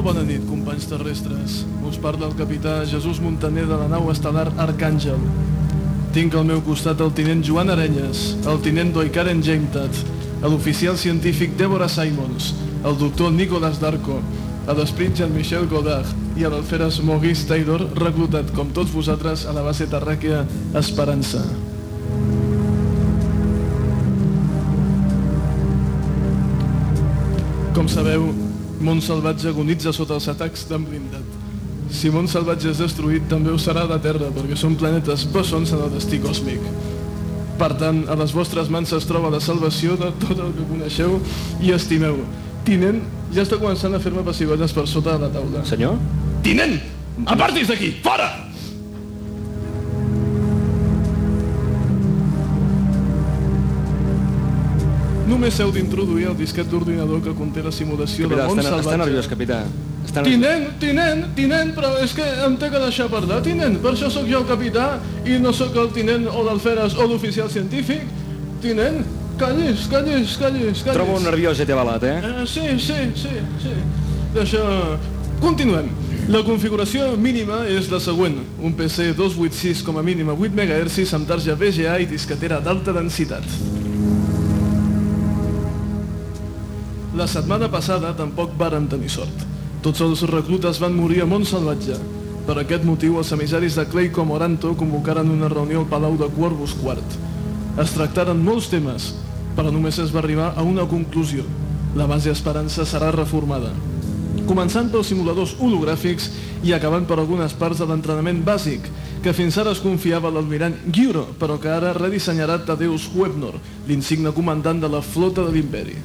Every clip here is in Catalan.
Molt bona nit, companys terrestres. Us parla el capità Jesús Montaner de la nau estel·lar Arcàngel. Tinc al meu costat el tinent Joan Arenyes, el tinent Doikaren Jametat, l'oficial científic Deborah Simons, el doctor Nicolas Darko, l'esprit Jean-Michel Godard i l'alferes Maurice Taylor, reclutat com tots vosaltres a la base terràquea Esperança. Com sabeu, Montsalvatge agonitza sota els atacs d'en blindat. Si Montsalvatge és destruït, també ho serà la Terra, perquè són planetes bessons en el destí còsmic. Per tant, a les vostres mans es troba la salvació de tot el que coneixeu i estimeu. Tinent, ja està començant a fer-me pessigolles per sota de la taula. Senyor? Tinent! Apartis d'aquí! Fora! Només heu d'introduir el disquet d'ordinador que conté la simulació Capità, de món està, està salvatge. nerviós, capità. Està nerviós. Tinent, tinent, tinent, però és que em té que deixar parlar, tinent. Per això sóc jo el capità i no sóc el tinent o l'alferes o l'oficial científic. Tinent, callis, callis, callis, callis. Trobo un nerviós, ja t'he avalat, eh? Eh, sí, sí, sí, sí. D'això... Continuem. La configuració mínima és la següent. Un PC 286 com a mínim a 8 MHz amb tarja VGA i disquetera d'alta densitat. La setmana passada tampoc vàrem tenir sort. Tots els reclutes van morir a Montsalvatge. Per aquest motiu, els emissaris de Clay Comoranto convocaren una reunió al Palau de Corvus Quart. Es tractaren molts temes, però només es va arribar a una conclusió. La base Esperança serà reformada. Començant pels simuladors hologràfics i acabant per algunes parts de l'entrenament bàsic, que fins ara es confiava l'almirant Gyuro, però que ara redissenyarà Tadeusz Webnor, l'insigne comandant de la flota de l'imperi.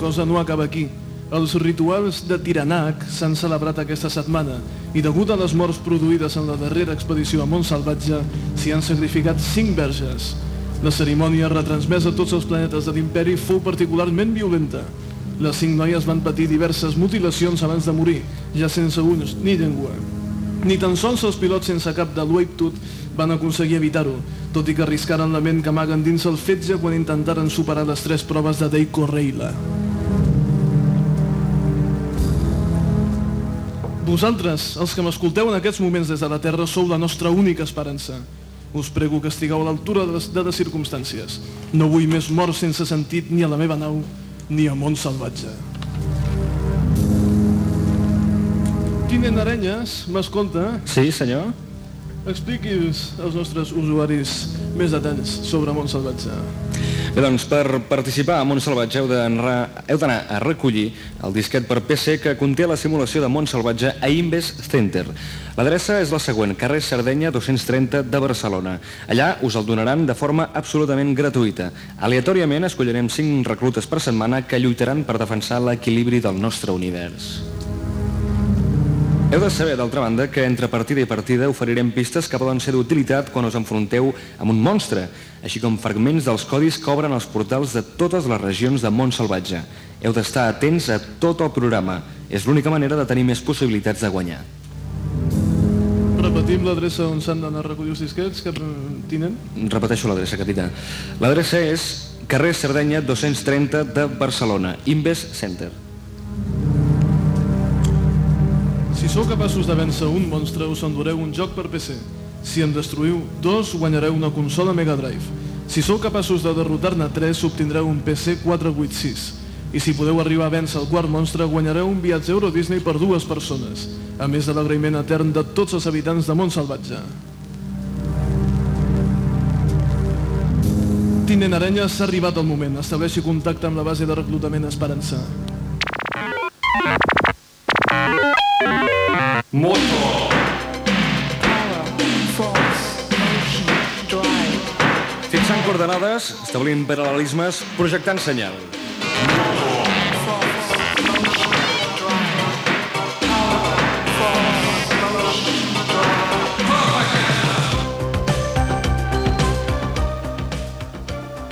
Cosa no acaba aquí. Els rituals de Tiranac s'han celebrat aquesta setmana i degut a les morts produïdes en la darrera expedició a Montsalvatge s'hi han sacrificat cinc verges. La cerimònia retransmesa a tots els planetes de l'imperi fou particularment violenta. Les cinc noies van patir diverses mutilacions abans de morir, ja sense ulls ni llengua. Ni tan sols els pilots sense cap de l'Uaptut van aconseguir evitar-ho, tot i que arriscaren la ment que amaguen dins el fetge quan intentaren superar les tres proves de Deiko Reila. Vosaltres, els que m'escolteu en aquests moments des de la Terra, sou la nostra única esperança. Us prego que estigueu a l'altura de, les, de les circumstàncies. No vull més morts sense sentit ni a la meva nau, ni a món salvatge. Tinent Arenyes, m'escolta? Sí, senyor? Expliquis als nostres usuaris més atents sobre món salvatge. Bé, doncs, per participar a Mont Salvatge heu d'anar a recollir el disquet per PC que conté la simulació de Mont Salvatge a Inves Center. L'adreça és la següent, carrer Sardenya 230 de Barcelona. Allà us el donaran de forma absolutament gratuïta. Aleatòriament escollirem 5 reclutes per setmana que lluitaran per defensar l'equilibri del nostre univers. Heu de saber, d'altra banda, que entre partida i partida oferirem pistes que poden ser d'utilitat quan us enfronteu amb un monstre, així com fragments dels codis que obren els portals de totes les regions de món salvatge. Heu d'estar atents a tot el programa. És l'única manera de tenir més possibilitats de guanyar. Repetim l'adreça on s'han d'anar a recollir els disquets, que tinent? Repeteixo l'adreça, capità. L'adreça és carrer Sardenya 230 de Barcelona, Inves Center. Sou capaços de vèncer un monstre, us endureu un joc per PC. Si en destruïu dos, guanyareu una consola Mega Drive. Si sou capaços de derrotar-ne tres, obtindreu un PC 486. I si podeu arribar a vèncer el quart monstre, guanyareu un viatge Euro Disney per dues persones, a més de l'agraïment etern de tots els habitants de Mont Salvatge. Tinent Arenya, s'ha arribat el moment. Estableixi contacte amb la base de reclutament Esperança. Fixant coordenades, establint paral·lelismes, projectant senyal.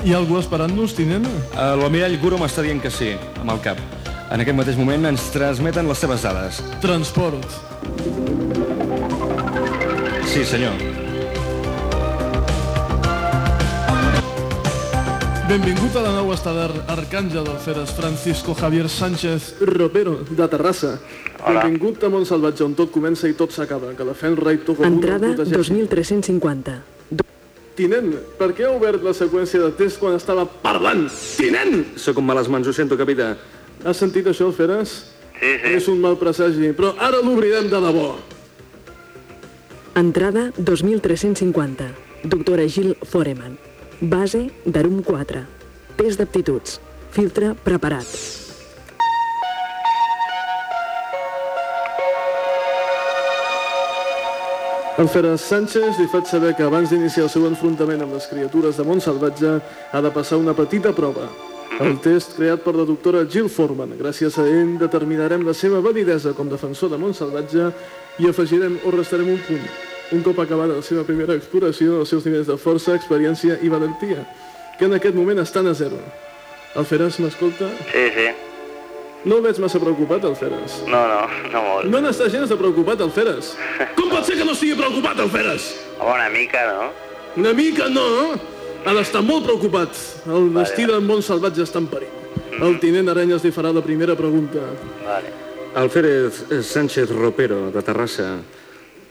Hi ha algú esperant-nos, tinent? Uh, L'almirall Guro m'està dient que sí, amb el cap. En aquest mateix moment ens transmeten les seves dades. Transport. Sí, senyor. Benvingut a la nau estel·lar Arcàngel Alferes Francisco Javier Sánchez Ropero, de Terrassa. Hola. Benvingut a Montsalvatge, on tot comença i tot s'acaba, que la fe en rei Togo Entrada 2350. Tinent, per què ha obert la seqüència de test quan estava parlant? Tinent! Sóc amb males mans, ho sento, capità. Has sentit això, Alferes? Sí, sí. És un mal presagi, però ara l'obrirem de debò. Entrada 2350. Doctora Gil Foreman. Base d'Arum 4. Test d'aptituds. Filtre preparat. Alferes Sánchez li faig saber que abans d'iniciar el seu enfrontament amb les criatures de Montsalvatge ha de passar una petita prova. El test creat per la doctora Jill Foreman. Gràcies a ell determinarem la seva validesa com defensor de Montsalvatge i afegirem o restarem un punt. Un cop acabada la seva primera exploració, els seus nivells de força, experiència i valentia, que en aquest moment estan a zero. Alferes, m'escolta? Sí, sí. No el veig massa preocupat, Alferes. No, no, no molt. No n'està gens de preocupat, Alferes. Com pot ser que no estigui preocupat, Alferes? Home, una mica, no? Una mica no, ha d'estar molt preocupat. El destí del món salvatge està en perill. El tinent Arenyes li farà la primera pregunta. Vale. Alférez Sánchez Ropero, de Terrassa.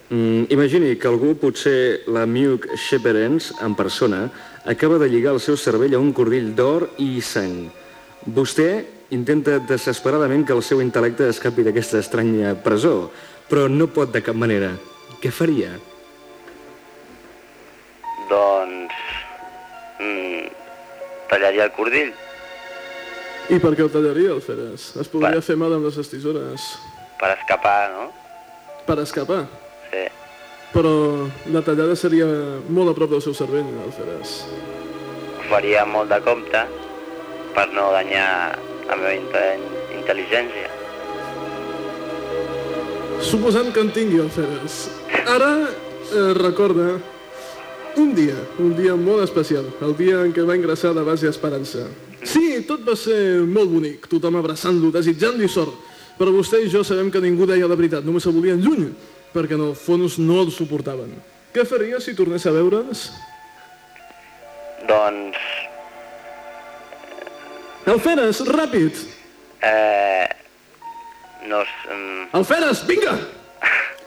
Mm, imagini que algú, potser la Miuk Sheperens, en persona, acaba de lligar el seu cervell a un cordill d'or i sang. Vostè intenta desesperadament que el seu intel·lecte escapi d'aquesta estranya presó, però no pot de cap manera. Què faria? Doncs... Mm, tallaria el cordill. I per què el tallaria, el Feres? Es podria Va. fer mal amb les tisores. Per escapar, no? Per escapar. Sí. Però la tallada seria molt a prop del seu cervell, el Feres. Ho faria molt de compte per no danyar la meva inte- intel·ligència. Suposant que en tingui el Feres. Ara, eh, recorda, un dia, un dia molt especial, el dia en què va ingressar la base Esperança. Sí, tot va ser molt bonic, tothom abraçant-lo, desitjant-li sort. Però vostè i jo sabem que ningú deia la veritat, només el volien lluny, perquè en el fons no el suportaven. Què faria si tornés a veure'ns? Doncs... El Feres, ràpid! Eh... No... s- mm, El Feres, vinga!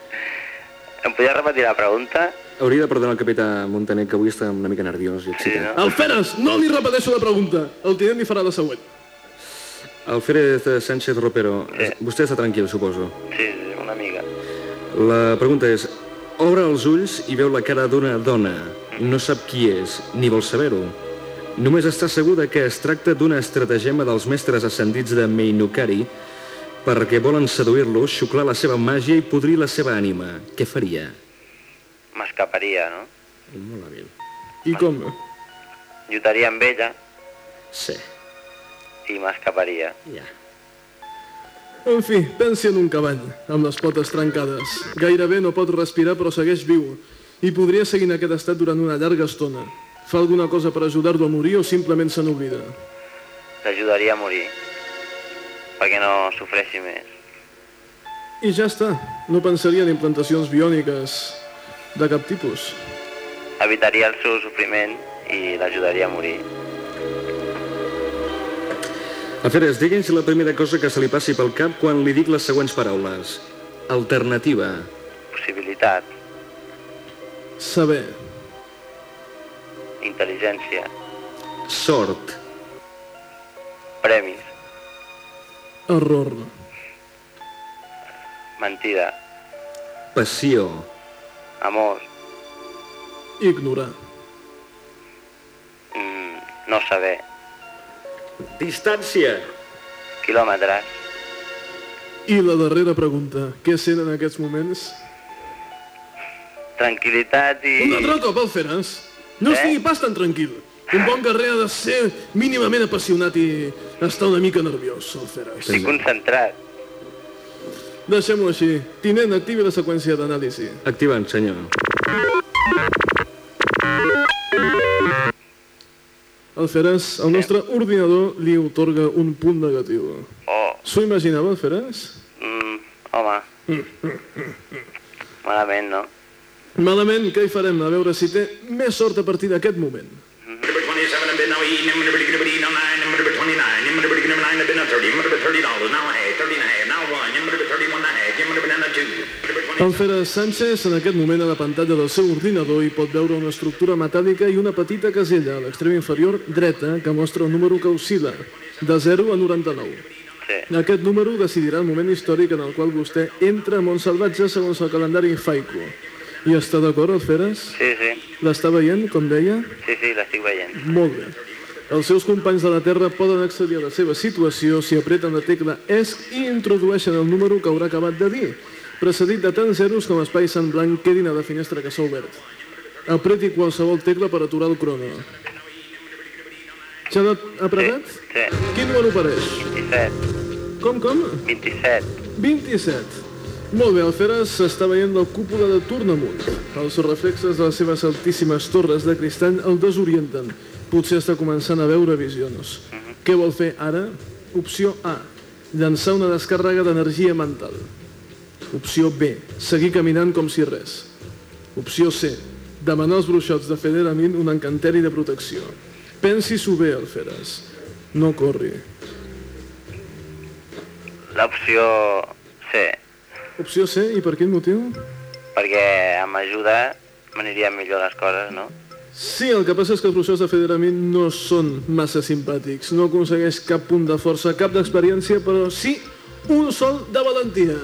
Em podries repetir la pregunta? Hauria de perdonar el capità Montaner, que avui està una mica nerviós i Sí, excitat. no? El Feres, no li repeteixo la pregunta. El tinent li farà la següent. Alférez Sánchez Ropero, Sí. vostè està tranquil, suposo. Sí, sí, una mica. La pregunta és, obre els ulls i veu la cara d'una dona. No sap qui és, ni vol saber-ho. Només està segur de que es tracta d'una estratagema dels mestres ascendits de Meinukari perquè volen seduir-lo, xuclar la seva màgia i podrir la seva ànima. Què faria? M'escaparia, no? Molt hàbil. I com? Lluitaria amb ella Sí, i m'escaparia. ja. En fi, pensi en un cavall, amb les potes trencades. Gairebé no pot respirar però segueix viu i podria seguir en aquest estat durant una llarga estona. Fa alguna cosa per ajudar-lo a morir o simplement se n'oblida? L'ajudaria a morir perquè no sofreixi més. I ja està. No pensaria en implantacions biòniques de cap tipus. Evitaria el seu sofriment i l'ajudaria a morir. Alferes, digui'ns la primera cosa que se li passi pel cap quan li dic les següents paraules. Alternativa, Possibilitat, Saber, intel·ligència, sort, premis, error, mentida, passió, amor, ignorar, mm, no saber, distància, quilòmetres, I la darrera pregunta, què sent en aquests moments? tranquil·litat i... Un altre cop, Alferes. No Eh? estigui pas tan tranquil. Un bon guerrer ha de ser mínimament apassionat i estar una mica nerviós, Alferes. Estic concentrat. Deixem-ho així. Tinent, activi la seqüència d'anàlisi. activant, senyor. Alferes, el nostre ordinador li otorga un punt negatiu. Oh, S'ho imaginava, Alferes? mm, home. Malament, no? Malament, què hi farem? A veure si té més sort a partir d'aquest moment. Number 27 twenty. Alferes Sánchez en aquest moment a la pantalla del seu ordinador hi pot veure una estructura metàl·lica i una petita casella a l'extrem inferior dreta que mostra un número que oscil·la de 0 a 99. Sí. Aquest número decidirà el moment històric en el qual vostè entra a Montsalvatge segons el calendari Faico. I està d'acord, Alferes? Sí, sí, L'està veient, com deia? sí, sí, l'estic veient. Molt bé. Els seus companys de la Terra poden accedir a la seva situació si apreten la tecla ESC i introdueixen el número que haurà acabat de dir, precedit de tants zeros com espais en blanc quedin a la finestra que s'ha obert. Apreti qualsevol tecla per aturar el crono. Ja apretat? Sí, Quin número apareix? 27, Com, com? 27. 27. Molt bé, el Feres s'està veient la cúpula de Tornamunt. Els reflexes de les seves altíssimes torres de cristall el desorienten. Potser està començant a veure visions. Què vol fer ara? Opció A. Llançar una descàrrega d'energia mental. Opció B. Seguir caminant com si res. Opció C. Demanar als bruixots de Federamin un encanteri de protecció. Pensi-s'ho bé, el Feres. No corri. L'opció C, Opció C, i per quin motiu? perquè amb ajuda m'anirien millor les coses, no? Sí, el que passa és que els professors de Federamin no són massa simpàtics. No aconsegueix cap punt de força, cap d'experiència, però sí un sol de valentia.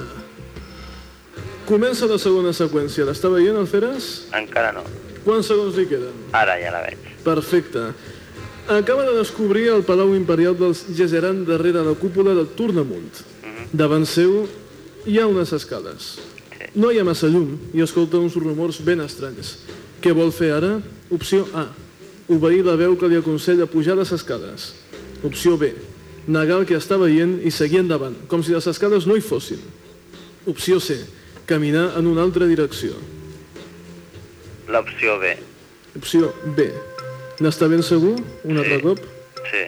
Comença la segona seqüència. L'està veient, el Feres? Encara no. Quants segons li queden? Ara ja la veig. Perfecte. Acaba de descobrir el Palau Imperial dels Gesseran darrere la cúpula del Tornamunt. Davant seu hi ha unes escales. No hi ha massa llum i escolta uns rumors ben estranys. Què vol fer ara? Opció A. Obeir la veu que li aconsella pujar les escales. Opció B. Negar el que està veient i seguir endavant, com si les escales no hi fossin. Opció C. Caminar en una altra direcció. L'opció B. Opció B. N'està ben segur? Un altre cop? Sí.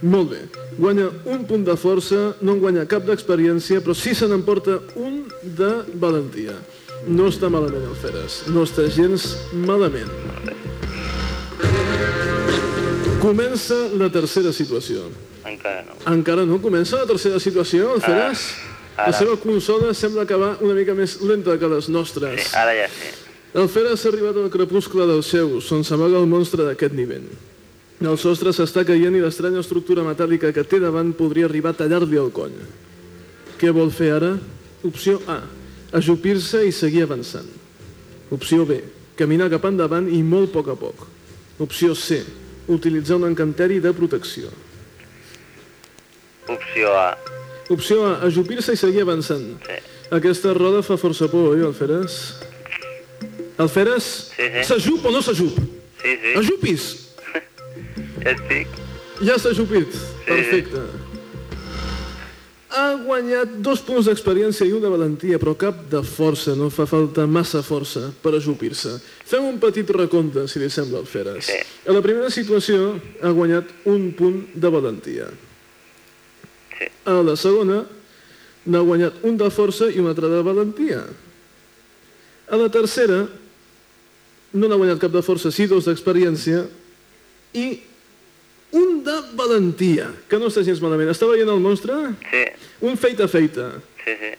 Molt bé. Guanya un punt de força, no en guanya cap d'experiència, però sí se n'emporta un de valentia. No està malament el Feres, no està gens malament. Comença la tercera situació. Encara no. Encara no comença la tercera situació, el Feres? La ara. seva consola sembla que va una mica més lenta que les nostres. Sí, ara ja sí. El Feres ha arribat al crepuscle del seu, on s'amaga el monstre d'aquest nivell. El sostre s'està caient i l'estranya estructura metàl·lica que té davant podria arribar a tallar-li el coll. Què vol fer ara? Opció A. Ajupir-se i seguir avançant. Opció B. Caminar cap endavant i molt a poc a poc. Opció C. Utilitzar un encanteri de protecció. Opció A. Opció A. Ajupir-se i seguir avançant. Sí. Aquesta roda fa força por, oi, Alferes? Alferes? Sí, sí. S'ajup o no s'ajup? Sí, sí. Ajupis! Ja estic. Ja s'ha ajupit. Perfecte. Ha guanyat dos punts d'experiència i una valentia, però cap de força. No fa falta massa força per ajupir-se. Fem un petit recompte, si li sembla, Alferes. Sí. A la primera situació ha guanyat un punt de valentia. Sí. A la segona n'ha guanyat un de força i un altre de valentia. A la tercera no n'ha guanyat cap de força, sí dos d'experiència i un de valentia, que no està gens malament. Està veient el monstre? Sí, Un feita feita. sí, sí.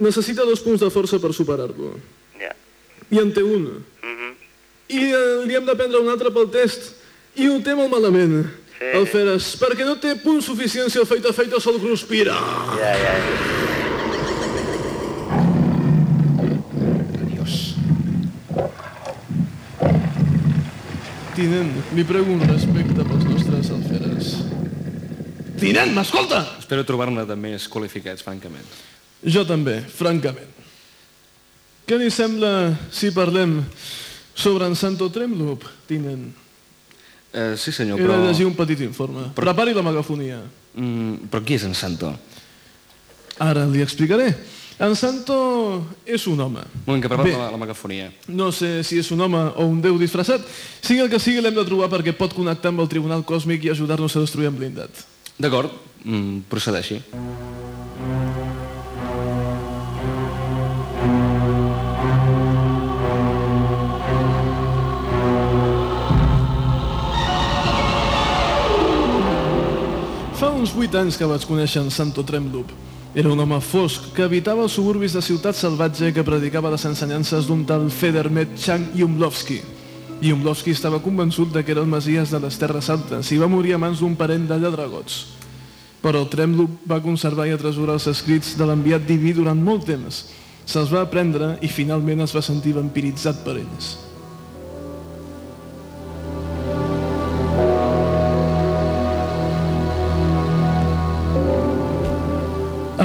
Necessita dos punts de força per superar-lo. Ja. I en té un. Mhm. I eh, li hem de prendre un altre pel test. I ho té molt malament. Sí. El Feres, perquè no té punts suficients si el feita feita sol cruspira. Ja, ja, ja. Tinent, li prego un respecte pels nostres alferes. Tinent, m'escolta! Espero trobar-ne de més qualificats, francament. Jo també, francament. Què li sembla si parlem sobre en Santo Tremloop, tinent? Eh, sí, senyor, He però... de llegir un petit informe. Prepari la megafonia. Mm, però qui és en Santo? Ara li explicaré. En Santo és un home. Un moment, que prepara Bé. la, la megafonia. No sé si és un home o un déu disfressat. Sigui el que sigui, l'hem de trobar perquè pot connectar amb el Tribunal Còsmic i ajudar-nos a destruir en blindat. D'acord, mm, procedeixi. Fa uns 8 anys que vaig conèixer en Santo Tremloop. Era un home fosc que habitava els suburbis de Ciutat Salvatge que predicava les ensenyances d'un tal Federmet Chang Yumlovsky. Yumlovsky estava convençut de que era el Masies de les Terres Altes i va morir a mans d'un parent de lladragots. Però Tremloop va conservar i atresorar els escrits de l'enviat diví durant molt temps. Se'ls va aprendre i finalment es va sentir vampiritzat per ells.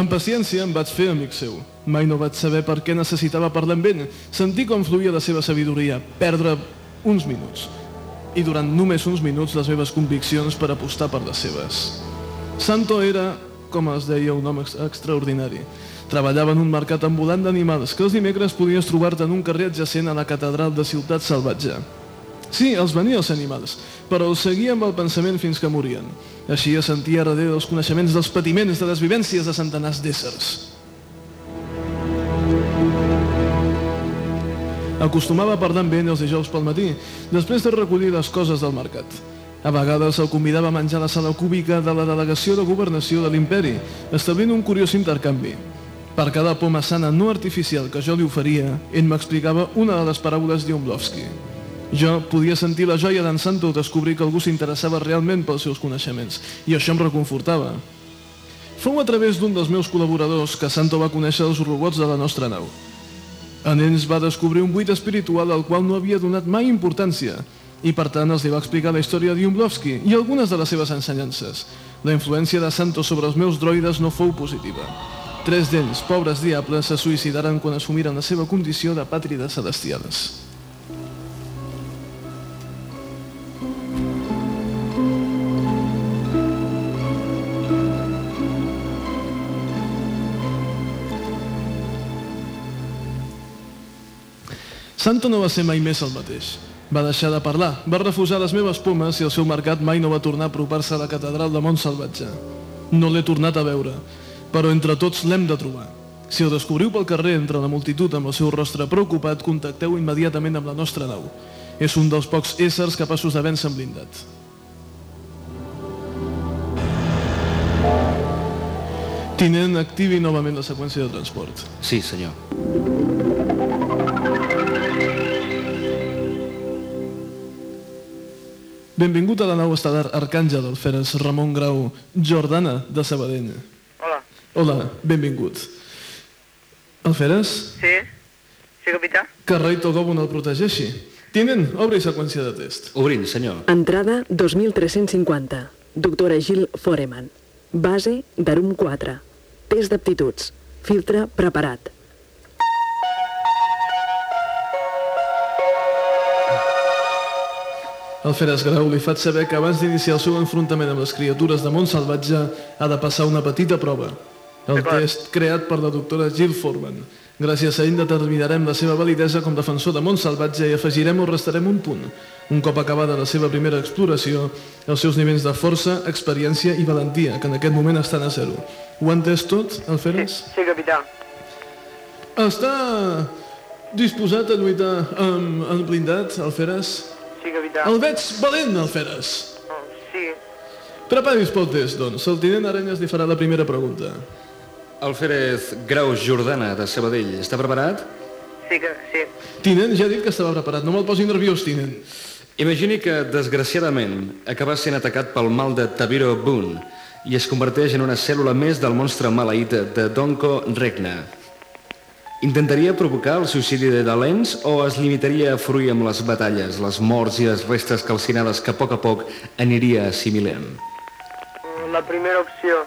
Amb paciència em vaig fer amic seu. Mai no vaig saber per què necessitava parlar amb ell, sentir com fluïa la seva sabidoria, perdre uns minuts. I durant només uns minuts les meves conviccions per apostar per les seves. Santo era, com es deia, un home ex- extraordinari. Treballava en un mercat ambulant d'animals que els dimecres podies trobar-te en un carrer adjacent a la catedral de Ciutat Salvatge. Sí, els venia els animals, però els seguia amb el pensament fins que morien. Així es sentia darrere dels coneixements dels patiments de les vivències de centenars d'éssers. Acostumava a parlar amb ell els dijous pel matí, després de recollir les coses del mercat. A vegades el convidava a menjar a la sala cúbica de la delegació de governació de l'imperi, establint un curiós intercanvi. Per cada poma sana no artificial que jo li oferia, ell m'explicava una de les paraules d'Iomlovski. Jo podia sentir la joia d'en Santo descobrir que algú s'interessava realment pels seus coneixements, i això em reconfortava. Fou a través d'un dels meus col·laboradors que Santo va conèixer els robots de la nostra nau. En ells va descobrir un buit espiritual al qual no havia donat mai importància, i per tant els li va explicar la història d'Iumblovski i algunes de les seves ensenyances. La influència de Santo sobre els meus droides no fou positiva. Tres d'ells, pobres diables, se suïcidaren quan assumiren la seva condició de pàtrides celestiales. Santo no va ser mai més el mateix. Va deixar de parlar, va refusar les meves pomes i el seu mercat mai no va tornar a apropar-se a la catedral de Montsalvatge. No l'he tornat a veure, però entre tots l'hem de trobar. Si el descobriu pel carrer entre la multitud amb el seu rostre preocupat, contacteu immediatament amb la nostra nau. És un dels pocs éssers capaços de vèncer en blindat. Tinent, activi novament la seqüència de transport. Sí, senyor. Benvingut a la nau estel·lar Arcàngel, el Feres Ramon Grau Jordana de Sabadell. Hola. Hola, benvingut. Alferes, Sí? Sí, capità? que Rei Togobo no el protegeixi. Tinent, obri seqüència de test. Obrint, senyor. Entrada 2350. Doctora Gil Foreman. Base d'Arum 4. Test d'aptituds. Filtre preparat. Alferes Grau li faig saber que abans d'iniciar el seu enfrontament amb les criatures de món salvatge ha de passar una petita prova. El test creat per la doctora Jill Foreman. Gràcies a ell determinarem la seva validesa com defensor de món salvatge i afegirem o restarem un punt. Un cop acabada la seva primera exploració, els seus nivells de força, experiència i valentia, que en aquest moment estan a zero. Ho ha entès tot, Alferes? Sí, capità. Està disposat a lluitar amb el blindat, Alferes? Sí, capità. El veig valent, Alferes. Oh, sí. Preparis pel test, doncs. El tinent Arenyes li farà la primera pregunta. Alférez Grau Jordana, de Sabadell. Està preparat? Sí, que, sí. Tinent, ja he dit que estava preparat. No me'l posi nerviós, tinent. Imagini que, desgraciadament, acaba sent atacat pel mal de Tabiro Boone i es converteix en una cèl·lula més del monstre maleït de Donko Regna. Intentaria provocar el suïcidi de Dalens o es limitaria a fruir amb les batalles, les morts i les restes calcinades que a poc a poc aniria assimilant? La primera opció.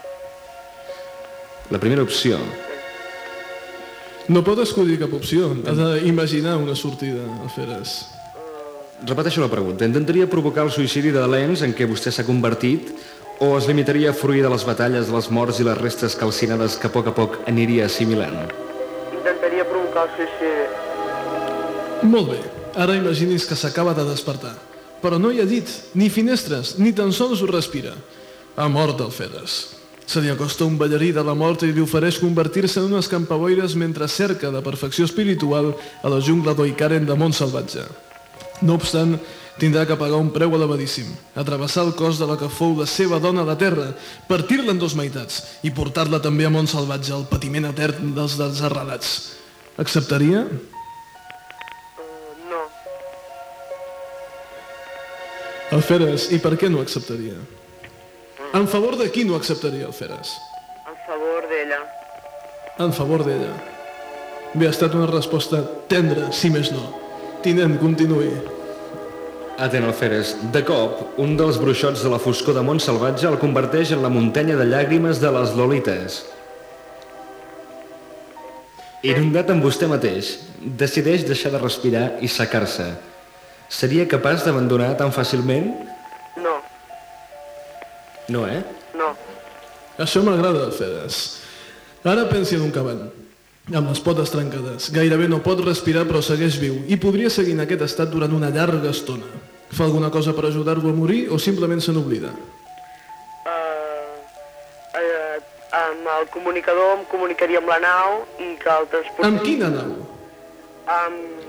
La primera opció. No pot escollir cap opció. Ha d'imaginar una sortida, Alferes. Repeteixo la pregunta. Intentaria provocar el suïcidi de Dalens en què vostè s'ha convertit o es limitaria a fruir de les batalles, les morts i les restes calcinades que a poc a poc aniria assimilant? El suïcidi. Molt bé. Ara imagini's que s'acaba de despertar. Però no hi ha llit, ni finestres, ni tan sols ho respira. Ha mort, Alferes. Se li acosta un ballarí de la mort i li ofereix convertir-se en unes campaboires mentre cerca la perfecció espiritual a la jungla d'Oikaren de Montsalvatge. No obstant, Tindrà que pagar un preu elevadíssim, atrevessar el cos de la que fou la seva dona a la terra, partir-la en dos meitats i portar-la també a món salvatge, al patiment etern dels desarrelats. Acceptaria? Uh, no. Alferes, i per què no acceptaria? En favor de qui no acceptaria Alferes? En favor d'ella. En favor d'ella. Bé, ha estat una resposta tendra, si més no. Tinent, continuï. Atent Alferes. De cop, un dels bruixots de la foscor de Mont Salvatge el converteix en la muntanya de llàgrimes de les Lolites. Inundat amb vostè mateix, decideix deixar de respirar i secar-se. Seria capaç d'abandonar tan fàcilment? No, No, eh? no. Això m'agrada, Alferes. Ara pensi en un cavall, amb les potes trencades. Gairebé no pot respirar però segueix viu i podria seguir en aquest estat durant una llarga estona. Fa alguna cosa per ajudar-lo a morir o simplement se n'oblida? Amb el comunicador em comunicaria amb la nau i que el transport... Amb quina nau? Amb...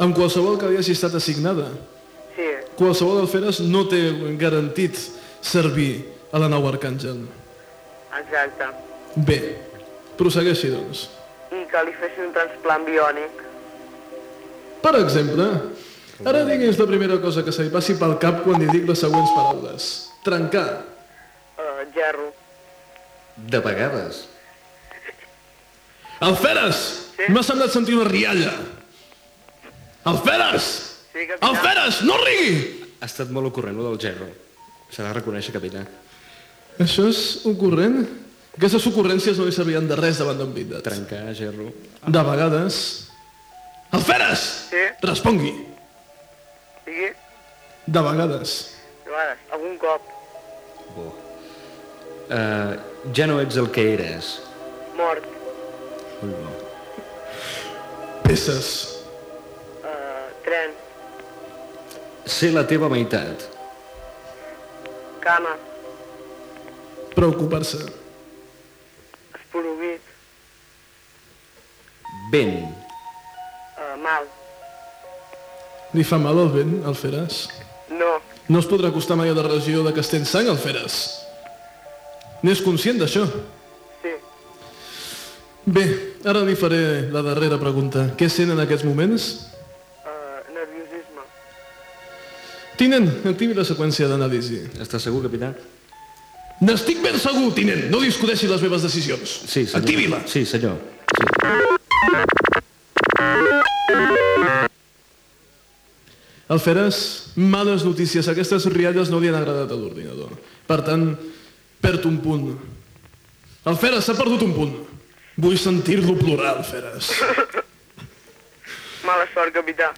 Amb qualsevol que hagi estat assignada. Sí, Qualsevol alferes no té garantit servir a la nau Arcàngel. exacte. Bé, prossegueixi, doncs. I que li fessin un transplant biònic. Per exemple, ara digui'ns la primera cosa que se li passi pel cap quan li dic les següents paraules. Trencar, Uh, gerro. De vegades. Alferes! M'ha semblat sentir una rialla. Alferes! Sí, capità. Alferes, no rigui! Ha estat molt ocorrent, lo del gerro. S'ha de reconèixer, capità. Això és ocurrent? Aquestes ocurrències no li servien de res davant d'en Vindat. Trencar, gerro... De vegades... Alferes! Sí. Respongui. Digui? De vegades. De vegades, algun cop. Bo. Uh, ja no ets el que eres. Mort. Molt bo. Peces. Uh, tren. Ser la teva meitat. Cama. Preocupar-se. Esporuguit. Vent. Uh, mal. Li fa mal el vent, Alferes? No. No es podrà acostar mai a la regió de Castellsang, Alferes. N'és conscient d'això? Sí. Bé, ara li faré la darrera pregunta. Què sent en aquests moments? Uh, nerviosisme. Tinent, activi la seqüència d'anàlisi. Està segur, capità? N'estic ben segur, tinent. No discuteixi les meves decisions. Sí, senyor. Activi-la. Sí, senyor. Sí. Alferes, males notícies. Aquestes rialles no li han agradat a l'ordinador. Per tant, perd un punt. Alferes, s'ha perdut un punt. Vull sentir-lo plorar, Alferes. Mala sort, capità.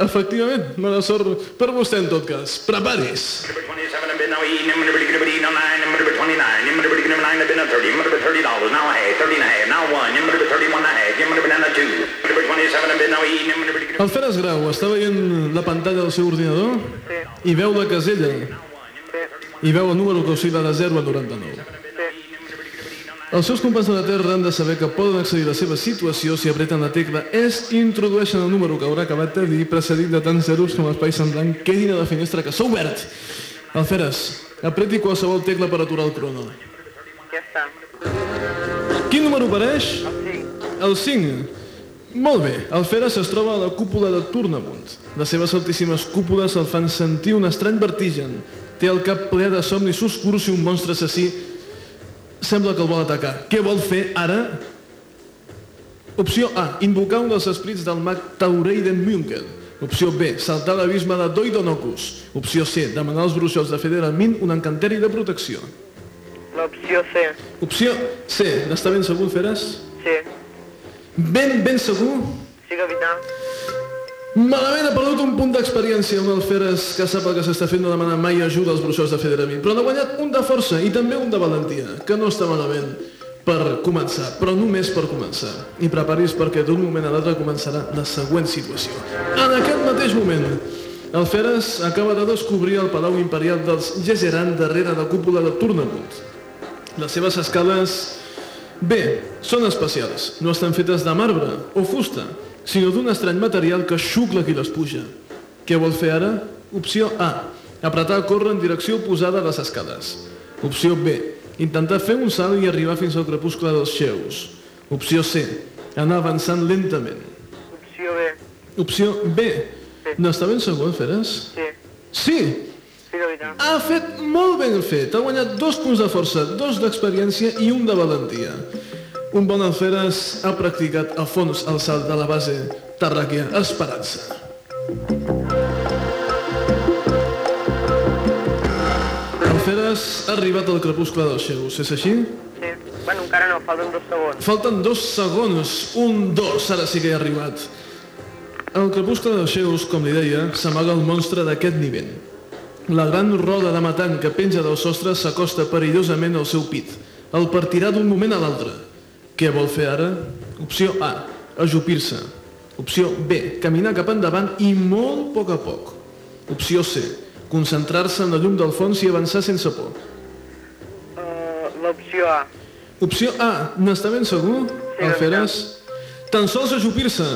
Efectivament, mala sort per vostè en tot cas. Preparis. Number 27, I've been now eating, number 29, number 29, number 29, I've been at 30, number 30 dollars, now a half, 30 and a half, now one, number 31 and a half, number banana two, number 27, I've been now eating, number 29. Alferes Grau, està veient la pantalla del seu ordinador Sí, i veu la casella i veu el número que oscil·la de 0 a 99. sí. Els seus companys de la Terra han de saber que poden accedir a la seva situació si apreten la tecla ES i introdueixen el número que haurà acabat de dir precedit de tants zeros com l'espai semblant quedin a la finestra que s'ha obert. Alferes, apreti qualsevol tecla per aturar el crono. Ja està. Quin número apareix? Sí, El 5. Molt bé, Alferes es troba a la cúpula de Tornamunt. Les seves altíssimes cúpules el fan sentir un estrany vertigen. Té el cap ple de somnis oscurs i un monstre assassí sembla que el vol atacar. Què vol fer ara? Opció A. Invocar un dels esprits del mag Taureiden Munkel. Opció B. Saltar l'abisme de Doidonocus. Opció C. Demanar als bruixots de Federalmin un encanteri de protecció. l'opció C. Opció C. N'està ben segur, Feres? Sí. Ben, ben segur? Sí, capità. Malament ha perdut un punt d'experiència amb el Feres que sap el que s'està fent no demanar mai ajuda als bruixots de Federalmin, però n'ha guanyat un de força i també un de valentia, que no està malament per començar, però només per començar. I preparis perquè d'un moment a l'altre començarà la següent situació. En aquest mateix moment, el Feres acaba de descobrir el Palau Imperial dels Gesseran darrere la cúpula de Tornamunt. Les seves escales, bé, són especials. No estan fetes de marbre o fusta, sinó d'un estrany material que xucla qui les puja. Què vol fer ara? Opció A. Apretar a córrer en direcció oposada a les escales. Opció B. Intentar fer un salt i arribar fins al crepuscle dels xeus. Opció C. Anar avançant lentament. Opció B. Opció B. N'està ben segur, Feres? Sí. Sí! Sí, de veritat. Ha fet molt ben fet. Ha guanyat dos punts de força, dos d'experiència i un de valentia. Un bon alferes ha practicat a fons el salt de la base Tarràquia Esperança. Alferes ha arribat al crepuscle dels xeus, és així? Sí. Bueno, encara no, falten dos segons. Falten dos segons, un, dos, ara sí que he arribat. Al crepuscle dels xeus, com li deia, s'amaga el monstre d'aquest nivell. La gran roda de matant que penja del sostre s'acosta perillosament al seu pit. El partirà d'un moment a l'altre. Què vol fer ara? Opció A, ajupir-se. Opció B, caminar cap endavant i molt a poc a poc. Opció C, concentrar-se en la llum del fons i avançar sense por. Uh, L'opció A. Opció A, n'està ben segur? Sí, Alferes? Tan sols ajupir-se.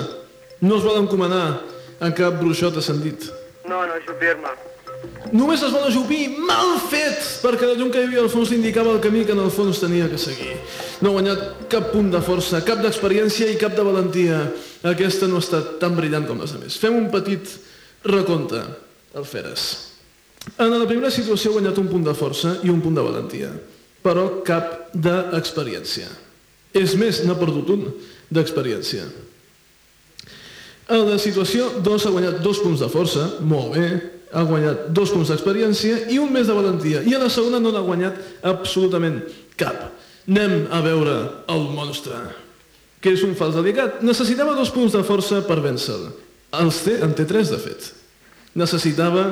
No es vol encomanar a cap bruixot ascendit. No, no, ajupir-me. Només es vol ajupir mal fet, perquè la llum que hi havia al fons indicava el camí que en el fons tenia que seguir. No ha guanyat cap punt de força, cap d'experiència i cap de valentia. Aquesta no ha estat tan brillant com les altres. Fem un petit recompte, Alferes. En la primera situació ha guanyat un punt de força i un punt de valentia, però cap d'experiència. És més, n'ha perdut un d'experiència. A la situació 2 ha guanyat dos punts de força, molt bé, ha guanyat dos punts d'experiència i un més de valentia. I a la segona no n'ha guanyat absolutament cap. Anem a veure el monstre, que és un fals delicat. Necessitava dos punts de força per vèncer-lo. Els té, en té tres, de fet. Necessitava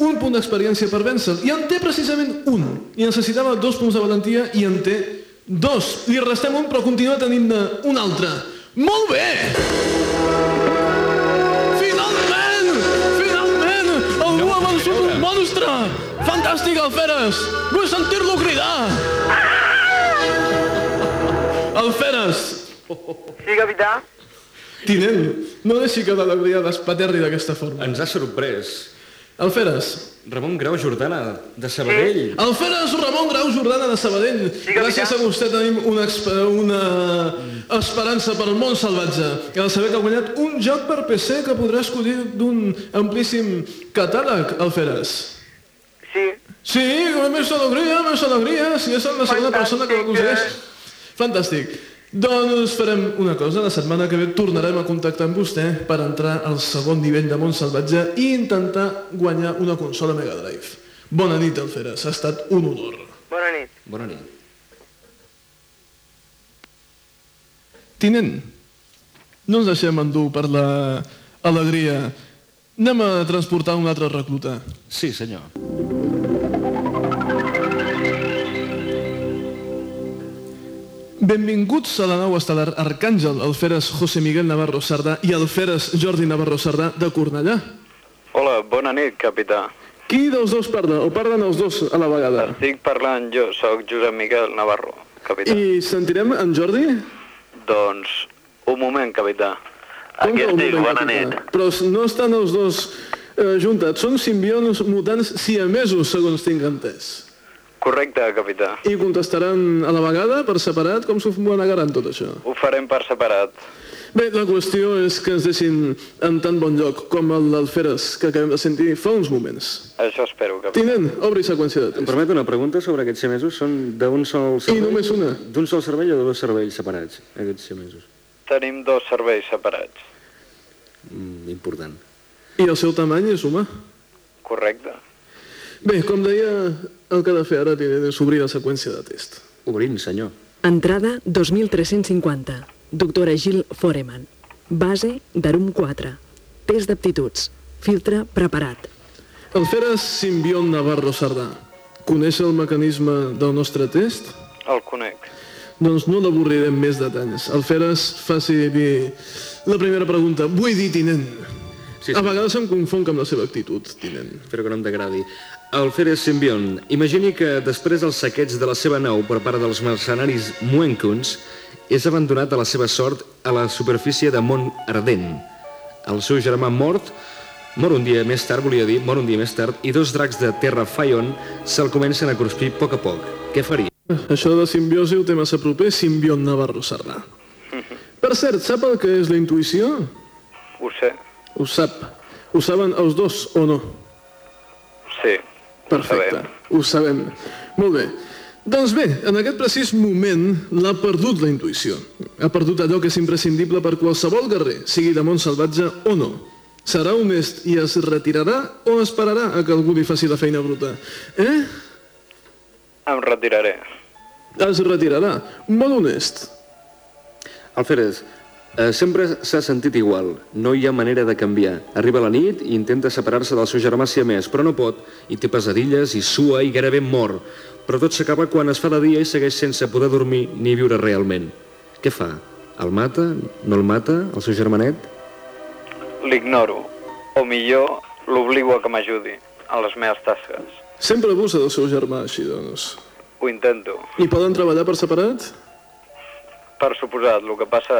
un punt d'experiència per vèncer i en té precisament un. I necessitava dos punts de valentia i en té dos. Li restem un, però continua tenint-ne un altre. Molt bé! Monstre! Fantàstic, Alferes! Vull sentir-lo cridar! Alferes! Sí, capità? Tinent, no deixi que l'alegria despaterri d'aquesta forma. Ens ha sorprès. Alferes, Ramon Grau Jordana, de Sabadell. Alferes Ramon Grau Jordana de Sabadell. capità. Gràcies a vostè tenim una, una esperança per al món salvatge. I al saber que ha guanyat un joc per PC que podrà escollir d'un amplíssim catàleg, Alferes. Sí. Sí, més alegria, més alegria, si és la segona Fantàstic, persona que ho aconsegueix. Fantàstic. Doncs farem una cosa, la setmana que ve tornarem a contactar amb vostè per entrar al segon nivell de món salvatge i intentar guanyar una consola Mega Drive. Bona nit, Alferes, ha estat un honor. Bona nit. Bona nit. Tinent, no ens deixem endur per la alegria. Anem a transportar un altre recluta. Sí, senyor. Benvinguts a la nau estel·lar Arcàngel, Alferes José Miguel Navarro Sardà i Alferes Jordi Navarro Sardà de Cornellà. Hola, bona nit, capità. Qui dels dos parla? O parlen els dos a la vegada? Estic parlant jo, sóc Josep Miquel Navarro, capità. I sentirem en Jordi? Doncs, un moment, capità. Com Aquí que un estic, moment, bona capità? nit. Però no estan els dos eh, juntats, són simbionts mutants siamesos, segons tinc entès. Correcte, capità. I contestaran a la vegada, per separat, com s'ho manegaran tot això? Ho farem per separat. Bé, la qüestió és que ens deixin en tan bon lloc com el d'Alferes, que acabem de sentir fa uns moments. Això espero, capità. Tinent, obri seqüència de Em temps. permet una pregunta sobre aquests siamesos? Són d'un sol cervell? només una. D'un sol cervell o de dos cervells separats, aquests siamesos? Tenim dos serveis separats. Mm, important. I el seu tamany és humà. Correcte. Bé, com deia, el que ha de fer ara és obrir la seqüència de test. Obrint, senyor. Entrada 2350. Doctora Gil Foreman. Base d'Arum 4. Test d'aptituds. Filtre preparat. Alferes Simbion Navarro Sardà. Coneix el mecanisme del nostre test? El conec. Doncs no l'avorrirem més detalls. Alferes, faci dir la primera pregunta. Vull dir, tinent. Sí, sí. A vegades em confonc amb la seva actitud, tinent. Espero que no em degradi. Alferes Symbion, imagini que després del saqueig de la seva nau per part dels mercenaris Muenkuns, és abandonat a la seva sort a la superfície de Mont Ardent. El seu germà mort Mor un dia més tard, volia dir, mor un dia més tard, i dos dracs de terra Fayon se'l comencen a cruspir a poc a poc. Què faria? Això de simbiosi ho té massa proper, simbiont Navarro Sardà. Per cert, sap el que és la intuïció? Ho sé, Ho sap. Ho saben els dos o no? sí. Ho Perfecte, sabem. ho sabem. Molt bé. Doncs bé, en aquest precís moment l'ha perdut la intuïció. Ha perdut allò que és imprescindible per qualsevol guerrer, sigui de món salvatge o no. Serà honest i es retirarà o esperarà a que algú li faci la feina bruta? Eh? Em retiraré. Es retirarà. Molt honest. Alferes, sempre s'ha sentit igual. No hi ha manera de canviar. Arriba la nit i intenta separar-se del seu germà siamès, però no pot, i té pesadilles, i sua, i gairebé mor. Però tot s'acaba quan es fa de dia i segueix sense poder dormir ni viure realment. Què fa? El mata? No el mata? El seu germanet? L'ignoro. O millor, l'obligo a que m'ajudi a les meves tasques. Sempre abusa del seu germà, així doncs. Ho intento. I poden treballar per separat? Per suposat, el que passa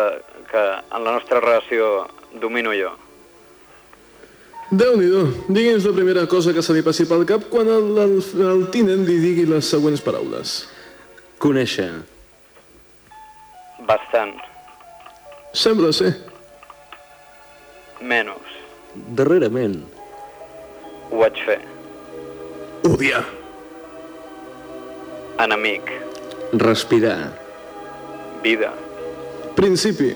que en la nostra relació domino jo. Déu-n'hi-do. Digui'ns la primera cosa que se li passi pel cap quan el, el, el tinent li digui les següents paraules. Conèixer. Bastant. Sembla ser. Menys. Darrerament. Ho vaig fer. Odiar. Enemic. Respirar. Vida. Principi.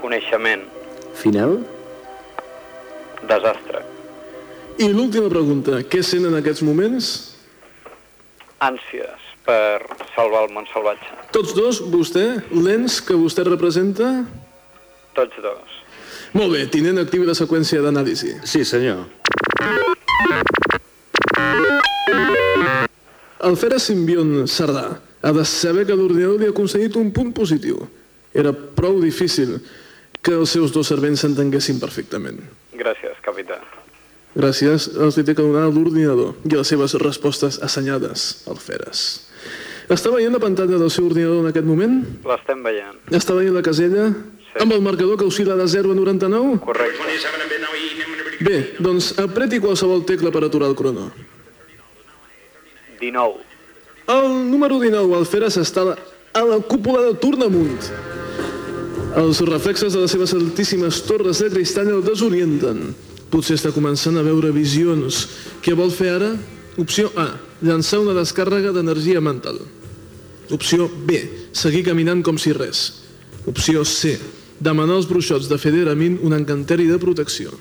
Coneixement. Final? Desastre. I l'última pregunta. Què sent en aquests moments? Ànsies per salvar el món salvatge. Tots dos, vostè, l'ens que vostè representa? Tots dos. Molt bé, tinent activi la seqüència d'anàlisi. Sí, senyor. El Fera Simbion Sardà ha de saber que l'ordinador li ha concedit un punt positiu. Era prou difícil que els seus dos servents s'entenguessin perfectament. Gràcies, capità. Gràcies, els li té que donar l'ordinador i les seves respostes assenyades al Feres. Està veient la pantalla del seu ordinador en aquest moment? L'estem veient. Està veient la casella? Sí. Amb el marcador que oscil·la de 0 a 99? Correcte. 27 and bid now eating him in the Bé, doncs apreti qualsevol tecla per aturar el crono. 19. El número 19, el Feres, està a la cúpula de Tornamunt. Els reflexes de les seves altíssimes torres de cristall el desorienten. Potser està començant a veure visions. Què vol fer ara? Opció A, llançar una descàrrega d'energia mental. Opció B, seguir caminant com si res. Opció C, demanar als bruixots de Federamin un encanteri de protecció.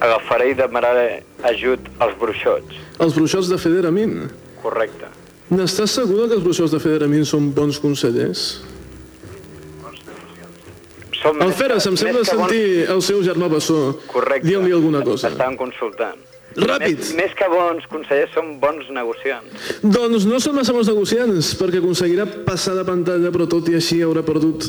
Agafaré i demanaré ajut als bruixots. Els bruixots de Federamin. Correcte. N'estàs segur que els bruixots de Federamin són bons consellers? Som El Feres, em sembla que bons- sentir el seu germà Bessó Correcte. dient-li alguna cosa. Estan consultant. Ràpid! Més, més que bons consellers, són bons negociants. Doncs no són massa bons negociants, perquè aconseguirà passar de pantalla, però tot i així haurà perdut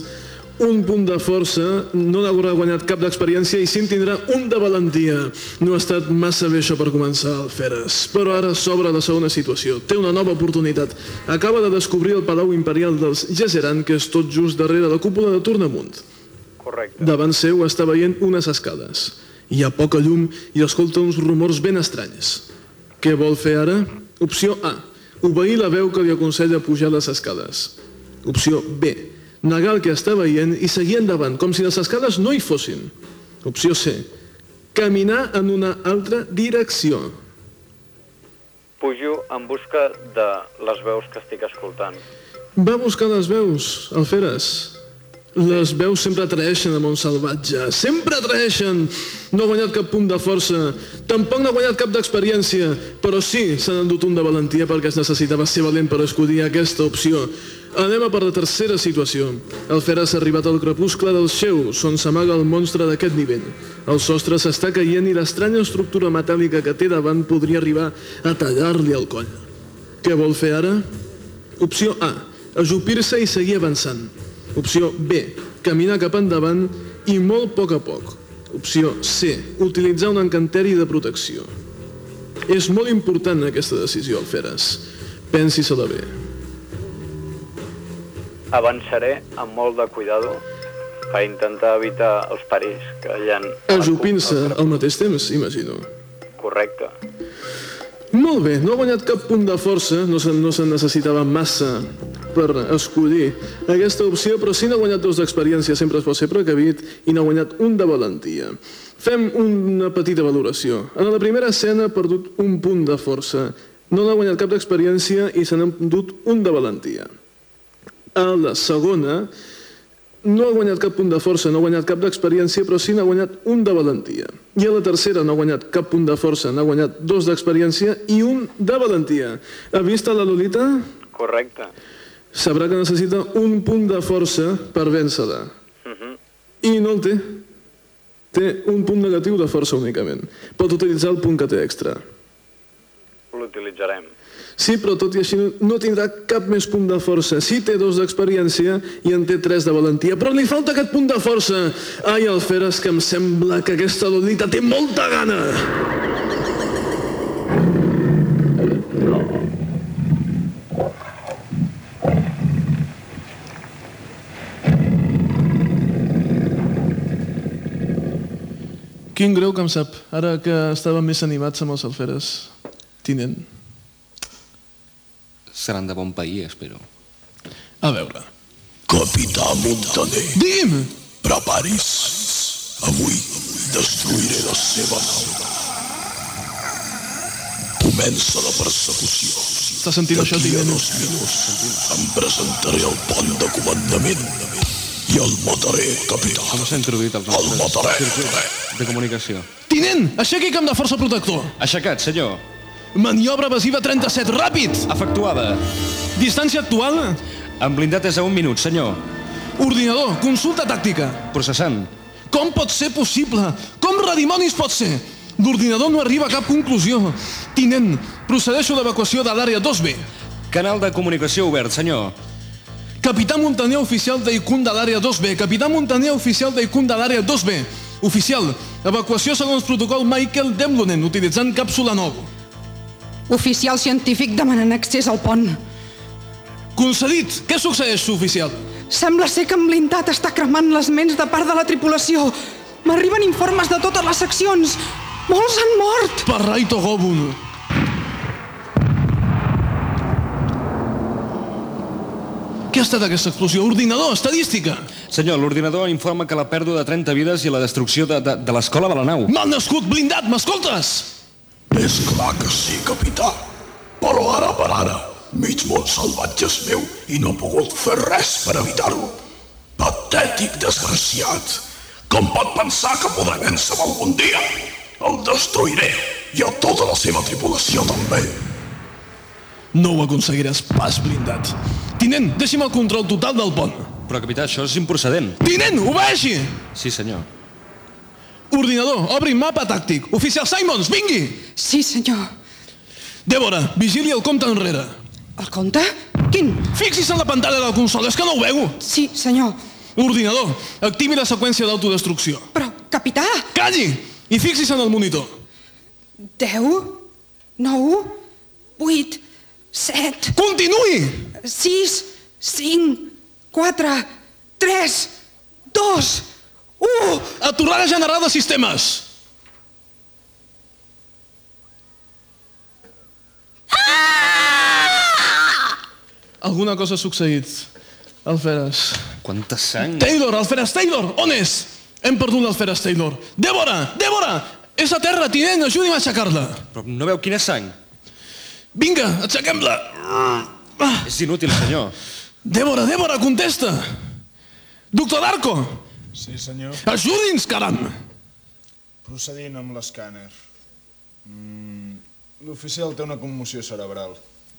un punt de força, no n'haurà guanyat cap d'experiència i sí en tindrà un de valentia. No ha estat massa bé això per començar, el Feres. Però ara s'obre la segona situació. Té una nova oportunitat. Acaba de descobrir el Palau Imperial dels Gesseran, que és tot just darrere la cúpula de Tornamunt. Correcte. Davant seu està veient unes escales. Hi ha poca llum i escolta uns rumors ben estranys. Què vol fer ara? Opció A. Obeir la veu que li aconsella pujar les escales. Opció B. Negar el que està veient i seguir endavant, com si les escales no hi fossin. Opció C. Caminar en una altra direcció. Pujo en busca de les veus que estic escoltant. Va buscar les veus, Alferes. Les veus sempre atraeixen a Montsalvatge. Sempre atraeixen! No ha guanyat cap punt de força. Tampoc no ha guanyat cap d'experiència. Però sí, s'ha endut un de valentia perquè es necessitava ser valent per escollir aquesta opció. Anem a per la tercera situació. El Feres ha arribat al crepuscle del Xeus, on s'amaga el monstre d'aquest nivell. El sostre s'està caient i l'estranya estructura metàl·lica que té davant podria arribar a tallar-li el coll. Què vol fer ara? Opció A. Ajupir-se i seguir avançant. Opció B. Caminar cap endavant i molt a poc a poc. Opció C. Utilitzar un encanteri de protecció. És molt important aquesta decisió, Alferes. Pensi-se-la bé. Avançaré amb molt de cuidado per intentar evitar els perills que hi ha... Ajupint-se al mateix temps, imagino. Correcte. Molt bé, no ha guanyat cap punt de força, no se'n no se necessitava massa per escollir aquesta opció, però sí n'ha guanyat dos d'experiència, sempre es pot ser precavit, i n'ha guanyat un de valentia. Fem una petita valoració. En la primera escena ha perdut un punt de força, no n'ha guanyat cap d'experiència i se n'ha endut un de valentia. A la segona, no ha guanyat cap punt de força, no ha guanyat cap d'experiència, però sí n'ha guanyat un de valentia. I a la tercera no ha guanyat cap punt de força, n'ha guanyat dos d'experiència i un de valentia. Ha vist a la Lolita? Correcte. Sabrà que necessita un punt de força per vèncer-la. I no el té. Té un punt negatiu de força únicament. Pot utilitzar el punt que té extra. L'utilitzarem. Sí, però tot i així no tindrà cap més punt de força. Sí té dos d'experiència i en té tres de valentia, però li falta aquest punt de força. Ai, Alferes, que em sembla que aquesta Lolita té molta gana. Quin greu que em sap, ara que estàvem més animats amb els alferes. Tinent. Seran de bon pair, espero. A veure. Capità Montaner, Digui'm! preparis. Avui destruiré la seva nau. Comença la persecució. Està sentint això, D'aquí a dos minuts em presentaré al pont de comandament i el mataré, capità. Com s'ha introduït als El nostres mataré. circuits de comunicació? Tinent, aixequi camp de força protector. Aixecat, senyor. Maniobra evasiva 37, ràpid! Efectuada. Distància actual? En blindat és a un minut, senyor. Ordinador, consulta tàctica. Processant. Com pot ser possible? Com redimonis pot ser? L'ordinador no arriba a cap conclusió. Tinent, procedeixo a l'evacuació de l'àrea 2B. Canal de comunicació obert, senyor. Capità Montaner oficial d'Icun de l'àrea 2B. Capità Montaner oficial d'Icun de l'àrea 2B. Oficial, evacuació segons protocol Michael Demlonen, utilitzant càpsula 9. Oficial científic demanant accés al pont. Concedit. Què succeeix, oficial? Sembla ser que en blindat està cremant les ments de part de la tripulació. M'arriben informes de totes les seccions. Molts han mort. Per Raito Gobun. Què ha estat aquesta explosió? Ordinador, estadística. Senyor, l'ordinador informa que la pèrdua de 30 vides i la destrucció de, de, de l'escola de la nau. Mal nascut, blindat, m'escoltes? És clar que sí, capità. Però ara per ara, mig món salvatge és meu i no he pogut fer res per evitar-ho. Patètic desgraciat. Com pot pensar que podré vèncer algun dia? El destruiré i a tota la seva tripulació també. No ho aconseguiràs pas, blindat. Tinent, deixi'm el control total del pont. Però, capità, això és improcedent. Tinent, obeeixi! Sí, senyor. Ordinador, obri mapa tàctic. Oficial Simons, vingui! Sí, senyor. Débora, vigili el compte enrere. El compte? Quin? Fixi's en la pantalla de la consola, és que no ho veu. Sí, senyor. Ordinador, activi la seqüència d'autodestrucció. Però, capità, Calli! I fixis en el monitor. 10, 9, 8, 7, Continuï! 6, 5, 4, 3, 2, 1. Aturrada general de sistemes. Alguna cosa ha succeït. Alferes. Quanta sang. Taylor, Alferes Taylor, on és? Hem perdut l'Alferes Taylor. Débora, Débora! És a terra, tinent, ajudi'm a aixecar-la. Però no veu quina sang? Vinga, aixequem-la. Ah, És inútil, senyor. Débora, Débora, contesta. Doctor Darko, Sí, senyor. ajudi'ns, caram. Procedint amb l'escàner. Mm, L'oficial té una commoció cerebral.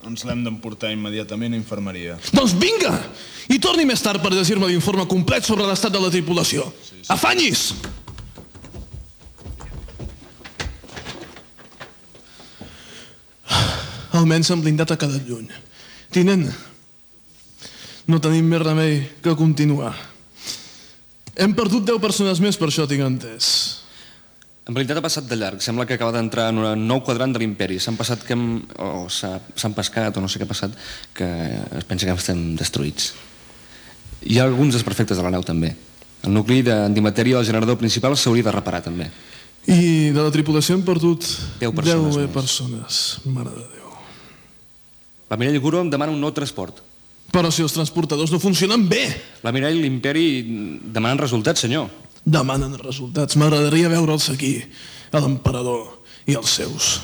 Ens l'hem d'emportar immediatament a infermeria. Doncs vinga! I torni més tard per llegir-me l'informe complet sobre l'estat de la tripulació. Afanyis! Almenys en blindat ha quedat lluny. Tinent, no tenim més remei que continuar. Hem perdut 10 persones més, per això tinc entès. En realitat ha passat de llarg. Sembla que acaba d'entrar en un nou quadrant de l'imperi. S'han passat que hem... o s'ha- s'han pescat o no sé què ha passat, que es pensa que estem destruïts. Hi ha alguns desperfectes de la nau també. El nucli d'antimatèria del generador principal s'hauria de reparar també. I de la tripulació hem perdut 10 persones 10 més. persones. Mare de Déu. La Mireia Guro em demana un nou transport. Però si els transportadors no funcionen bé, La Mireia i l'Imperi demanen resultats, senyor. demanen resultats. M'agradaria veure'ls aquí, a l'emperador i els seus.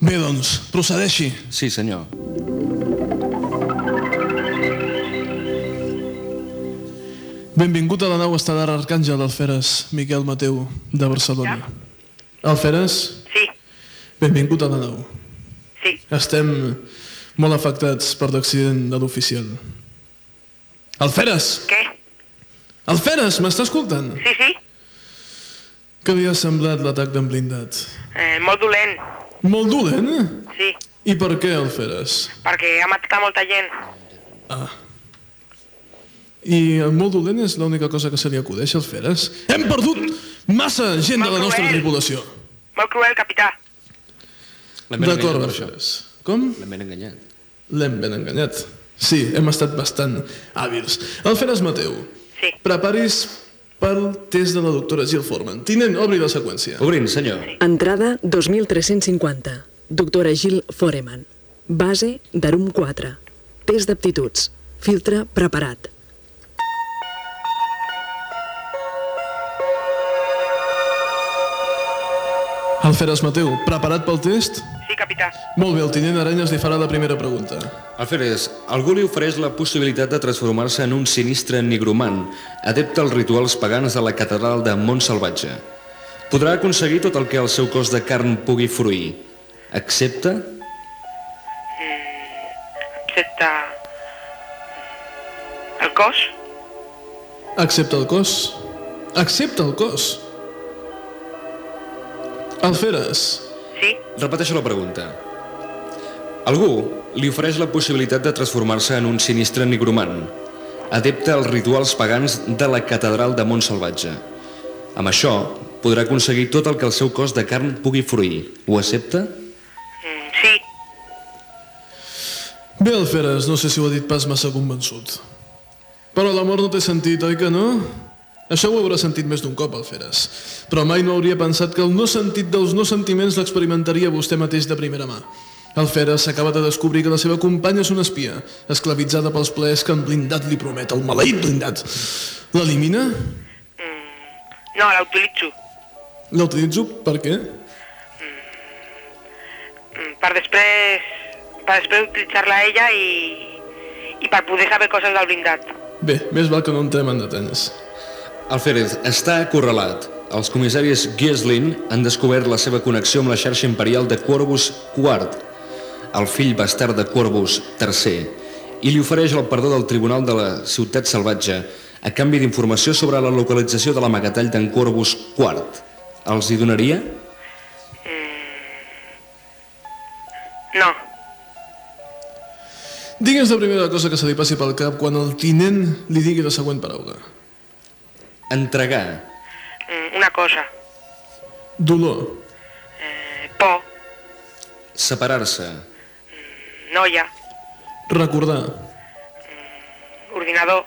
Bé, doncs, procedeixi. Sí, senyor. Benvingut a la nau estel·lar Arcàngel Alferes, Miquel Mateu, de Barcelona. Alferes? Sí, Benvingut a la nau. sí. Estem molt afectats per l'accident de l'oficial. Alferes! Què? Alferes, m'està escoltant? Sí, sí. Què li ha semblat l'atac d'en blindat? Eh, molt dolent. Molt dolent? Sí, I per què, Alferes? perquè ha matat molta gent. Ah. I el molt dolent és l'única cosa que se li acudeix, Alferes? Hem perdut massa gent de la nostra tripulació. Molt cruel, capità. D'acord. Alferes. Com? L'hem ben enganyat. L'hem ben enganyat. Sí, hem estat bastant hàbils. Alferes Mateu, Sí. preparis pel test de la doctora Gil Forman. Tinent, obri la seqüència. Obrint, senyor. Entrada 2350. Doctora Gil Foreman. Base d'Arum 4. Test d'aptituds. Filtre preparat. Alferes Mateu, preparat pel test? Sí, capità. Molt bé, el tinent Arenyes li farà la primera pregunta. Alferes, algú li ofereix la possibilitat de transformar-se en un sinistre nigromant, adepte als rituals pagans de la catedral de Montsalvatge. Podrà aconseguir tot el que el seu cos de carn pugui fruir. Accepta? Excepte... El cos? Accepta el cos? Accepta el cos? Alferes, Sí. Repeteixo la pregunta. Algú li ofereix la possibilitat de transformar-se en un sinistre nigromant, adepte als rituals pagans de la catedral de Montsalvatge. Amb això, podrà aconseguir tot el que el seu cos de carn pugui fruir. Ho accepta? Mm, sí. Bé, Alferes, no sé si ho ha dit pas massa convençut. Però l'amor no té sentit, oi que no? Això ho haurà sentit més d'un cop, Alferes. Però mai no hauria pensat que el no sentit dels no sentiments l'experimentaria vostè mateix de primera mà. Alferes s'acaba de descobrir que la seva companya és una espia, esclavitzada pels plaers que en blindat li promet, el maleït blindat. L'elimina? No, la utilitzo. L'utilitzo per què? Mm, Per després... Per després utilitzar-la ella i... I per poder saber coses del blindat. Bé, més val que no entrem en detalls. Alférez està acorralat. Els comissaris Gieslin han descobert la seva connexió amb la xarxa imperial de Corvus IV, el fill bastard de Corvus III, i li ofereix el perdó del Tribunal de la Ciutat Salvatge a canvi d'informació sobre la localització de l'amagatall d'en Corvus IV. Els hi donaria? No. Digues la primera cosa que se li passi pel cap quan el tinent li digui la següent paraula. Entregar. Mm, Una cosa. Dolor. Eh, por. Separar-se. Noia. Recordar. Ordinador.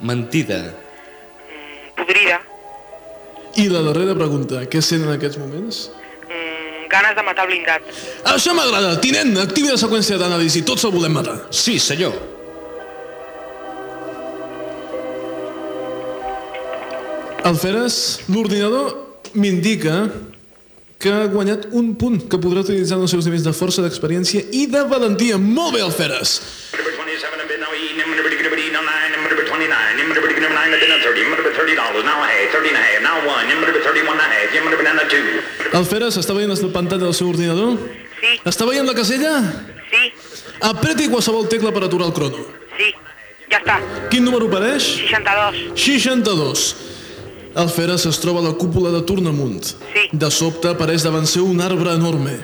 Mentida. Podrida. I la darrera pregunta, què sent en aquests moments? Mm, ganes de matar blindat. Això m'agrada. Tinent, activi la seqüència d'anàlisi. Tots el volem matar. Sí, senyor. Alferes, l'ordinador m'indica que ha guanyat un punt que podrà utilitzar en els seus nivells de força, d'experiència i de valentia. Molt bé, Alferes! Number 27, I've been now eating, number 29, number 29, number 29, I've been at 30, number 30 dollars, now a half, 30 and a half, now one, number 31 and a half, number banana two. Alferes, està veient la pantalla del seu ordinador? Sí. Està veient la casella? Sí. Apreti qualsevol tecla per aturar el crono. Sí. Ja està. Quin número apareix? 62. 62. Alferes es troba a la cúpula de Tornamunt. Sí. De sobte apareix davant seu un arbre enorme.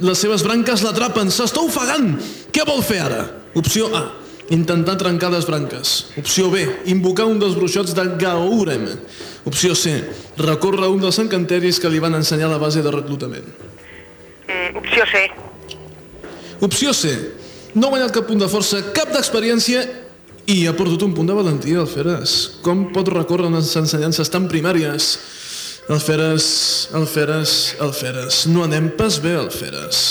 Les seves branques l'atrapen, s'està ofegant. Què vol fer ara? Opció A. Intentar trencar les branques. Opció B. Invocar un dels bruixots de Gaurem. Opció C. Recórrer un dels encanteris que li van ensenyar la base de reclutament. Mm, opció C. Opció C. No ha guanyat cap punt de força, cap d'experiència I ha perdut un punt de valentia, el Feres. Com pot recórrer unes ensenyances tan primàries? El Feres, el Feres, el Feres. No anem pas bé, el Feres.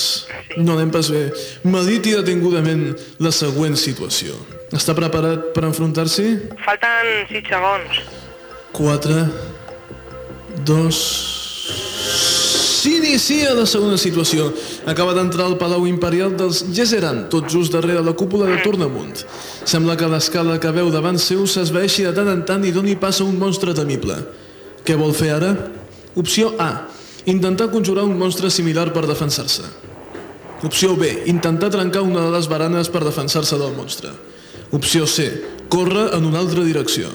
No anem pas bé. Mediti detingudament la següent situació. Està preparat per enfrontar-s'hi? Falten 6 segons. 4, 2... S'inicia la segona situació. Acaba d'entrar al Palau Imperial dels Gesseran, tot just darrere la cúpula de Tornamunt. Sembla que l'escala que veu davant seu s'esveixi de tant en tant i doni pas a un monstre temible. Què vol fer ara? Opció A. Intentar conjurar un monstre similar per defensar-se. Opció B. Intentar trencar una de les baranes per defensar-se del monstre. Opció C. Córrer en una altra direcció.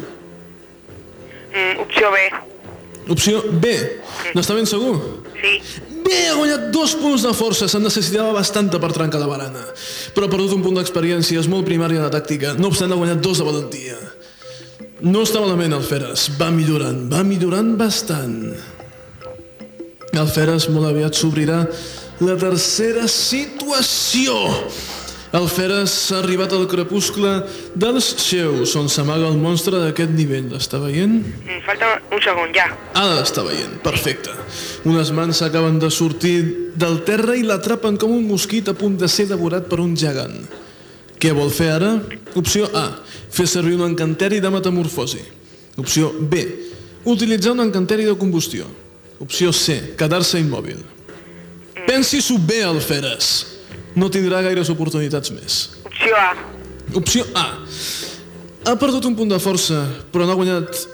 Mm, opció B. Opció B. N'està ben segur? Sí. Bé, ha guanyat dos punts de força, se'n necessitava bastanta per trencar la barana. Però ha perdut un punt d'experiència, és molt primària la tàctica. No obstant, ha guanyat dos de valentia. No està malament el Feres, va millorant, va millorant bastant. El Feres molt aviat s'obrirà la tercera situació. El Feres ha arribat al crepuscle dels Xeus, on s'amaga el monstre d'aquest nivell. L'està veient? Mm, falta un segon, ja. Ara l'està veient, perfecte. Unes mans acaben de sortir del terra i l'atrapen com un mosquit a punt de ser devorat per un gegant. Què vol fer ara? Opció A. Fer servir un encanteri de metamorfosi. Opció B. Utilitzar un encanteri de combustió. Opció C. Quedar-se immòbil. Pensi-s'ho bé, Alferes. No tindrà gaires oportunitats més. Opció A. Opció A. Ha perdut un punt de força, però n'ha guanyat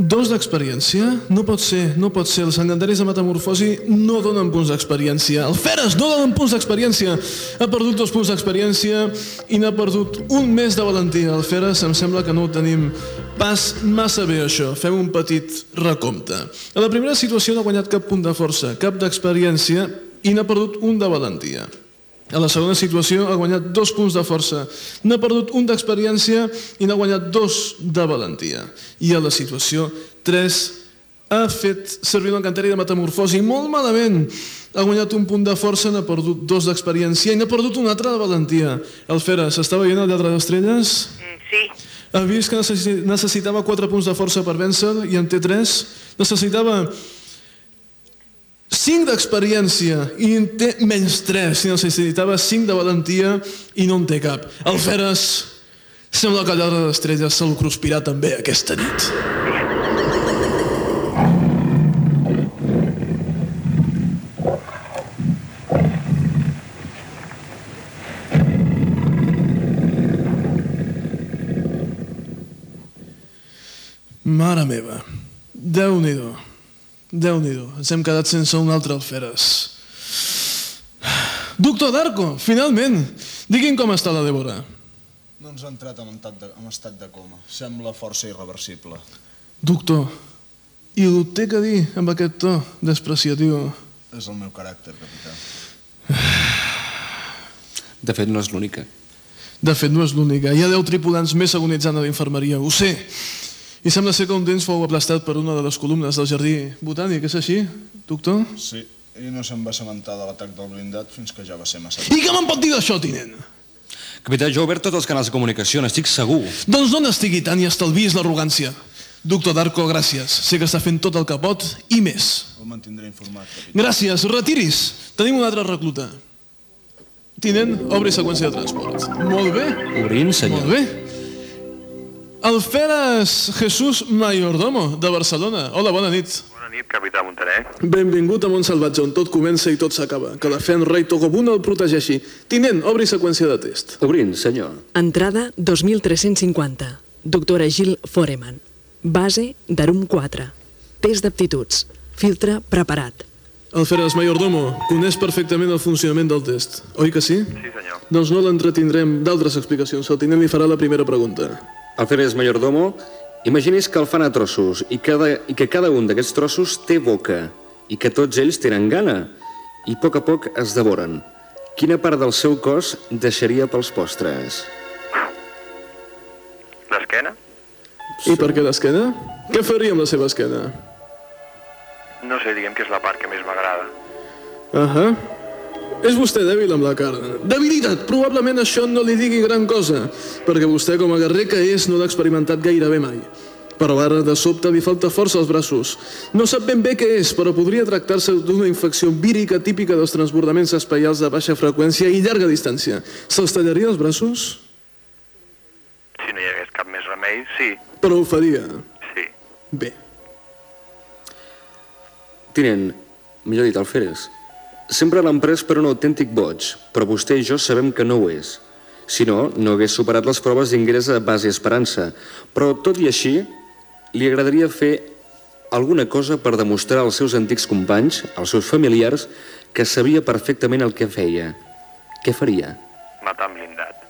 dos d'experiència. No pot ser, no pot ser. Els encanteris de metamorfosi no donen punts d'experiència. El Feres no donen punts d'experiència. Ha perdut dos punts d'experiència i n'ha perdut un més de valentia. El Feres em sembla que no ho tenim pas massa bé, això. Fem un petit recompte. A la primera situació no ha guanyat cap punt de força, cap d'experiència i n'ha perdut un de valentia. A la segona situació ha guanyat dos punts de força, n'ha perdut un d'experiència i n'ha guanyat dos de valentia. I a la situació 3 ha fet servir un encanteri de metamorfosi molt malament. Ha guanyat un punt de força, n'ha perdut dos d'experiència i n'ha perdut un altre de valentia. El Fera, s'està veient el lladre d'estrelles? Mm, sí. Ha vist que necessi- necessitava 4 punts de força per vèncer i en té 3. Necessitava 5 d'experiència i en té menys 3. I necessitava 5 de valentia i no en té cap. El Feres sembla que el lladre d'estrelles se'l cruspirà també aquesta nit. Mare meva, Déu-n'hi-do, Déu-n'hi-do, ens hem quedat sense un altre alferes. Doctor Darko, finalment, digui'm com està la Débora. No ens ha entrat en estat de, en estat de coma. Sembla força irreversible. Doctor, i ho té que dir amb aquest to despreciatiu. És el meu caràcter, capità. De fet, no és l'única. De fet, no és l'única. Hi ha 10 tripulants més agonitzant a l'infermeria, ho sé. I sembla ser que un d'ells fou aplastat per una de les columnes del jardí botànic, és així, doctor? Sí, i no se'n va assabentar de l'atac del blindat fins que ja va ser massa I què me'n pot dir d'això, tinent? Capità, jo he obert tots els canals de comunicació, n'estic segur. Doncs no n'estigui tant i estalviïs l'arrogància. Doctor Darko, gràcies. Sé que està fent tot el que pot i més. El mantindré informat, capità. Gràcies, retiris. Tenim un altre recluta. Tinent, obri seqüència de transport. Molt bé. Obrint, senyor. Molt bé. Alferes Jesús Mayordomo, de Barcelona. Hola, bona nit. Bona nit, capità Montaner. Benvingut a Montsalvatge, on tot comença i tot s'acaba. Que la fe en rei Togobun el protegeixi. Tinent, obri seqüència de test. Obrint, senyor. Entrada 2350. Doctora Gil Foreman. Base d'Arum 4. Test d'aptituds. Filtre preparat. Alferes Mayordomo, coneix perfectament el funcionament del test, oi que sí? Sí, senyor. Doncs no l'entretindrem d'altres explicacions. El tinent li farà la primera pregunta. Alferes Mayordomo, imagini's que el fan a trossos i, cada, i que cada un d'aquests trossos té boca i que tots ells tenen gana i a poc a poc es devoren. Quina part del seu cos deixaria pels postres? L'esquena? I per què l'esquena? Què faria amb la seva esquena? No sé, diguem que és la part que més m'agrada. Ahà. És vostè dèbil amb la cara. Debilitat! Probablement això no li digui gran cosa, perquè vostè, com a guerrer que és, no l'ha experimentat gairebé mai. Però ara, de sobte, li falta força als braços. No sap ben bé què és, però podria tractar-se d'una infecció vírica típica dels transbordaments espaials de baixa freqüència i llarga distància. Se'ls tallaria els braços? Si no hi hagués cap més remei, sí. Però ho faria. Sí. Bé. Tinent, millor dit, Alferes, sempre l'han pres per un autèntic boig, però vostè i jo sabem que no ho és. Si no, no hagués superat les proves d'ingrés a base Esperança. Però, tot i així, li agradaria fer alguna cosa per demostrar als seus antics companys, als seus familiars, que sabia perfectament el que feia. Què faria? Matar amb blindat.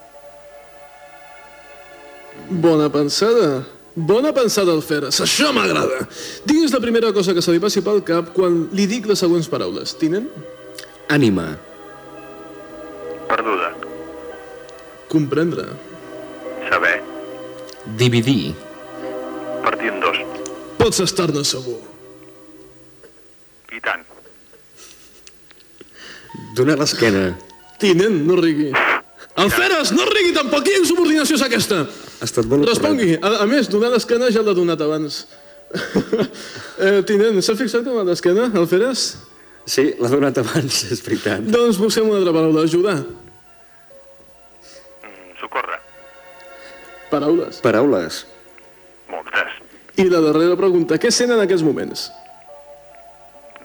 Bona pensada. Bona pensada, Alferes. Això m'agrada. Digues la primera cosa que se li passi pel cap quan li dic les següents paraules. Tinent? Ànima. Perduda. Comprendre. Saber. Dividir. Partir en dos. Pots estar-ne segur. I tant. Donar l'esquena. Tinent, no rigui. Alferes, no rigui tampoc. Quina insubordinació és aquesta? Ha estat molt Respongui. A, a més, donar l'esquena ja l'ha donat abans. eh, tinent, s'ha fixat en la d'esquena, Alferes? Sí, l'ha donat abans, és veritat. Doncs busquem una altra paraula. Ajudar. Socorre. Paraules. Paraules. Moltes. I la darrera pregunta. Què sent en aquests moments?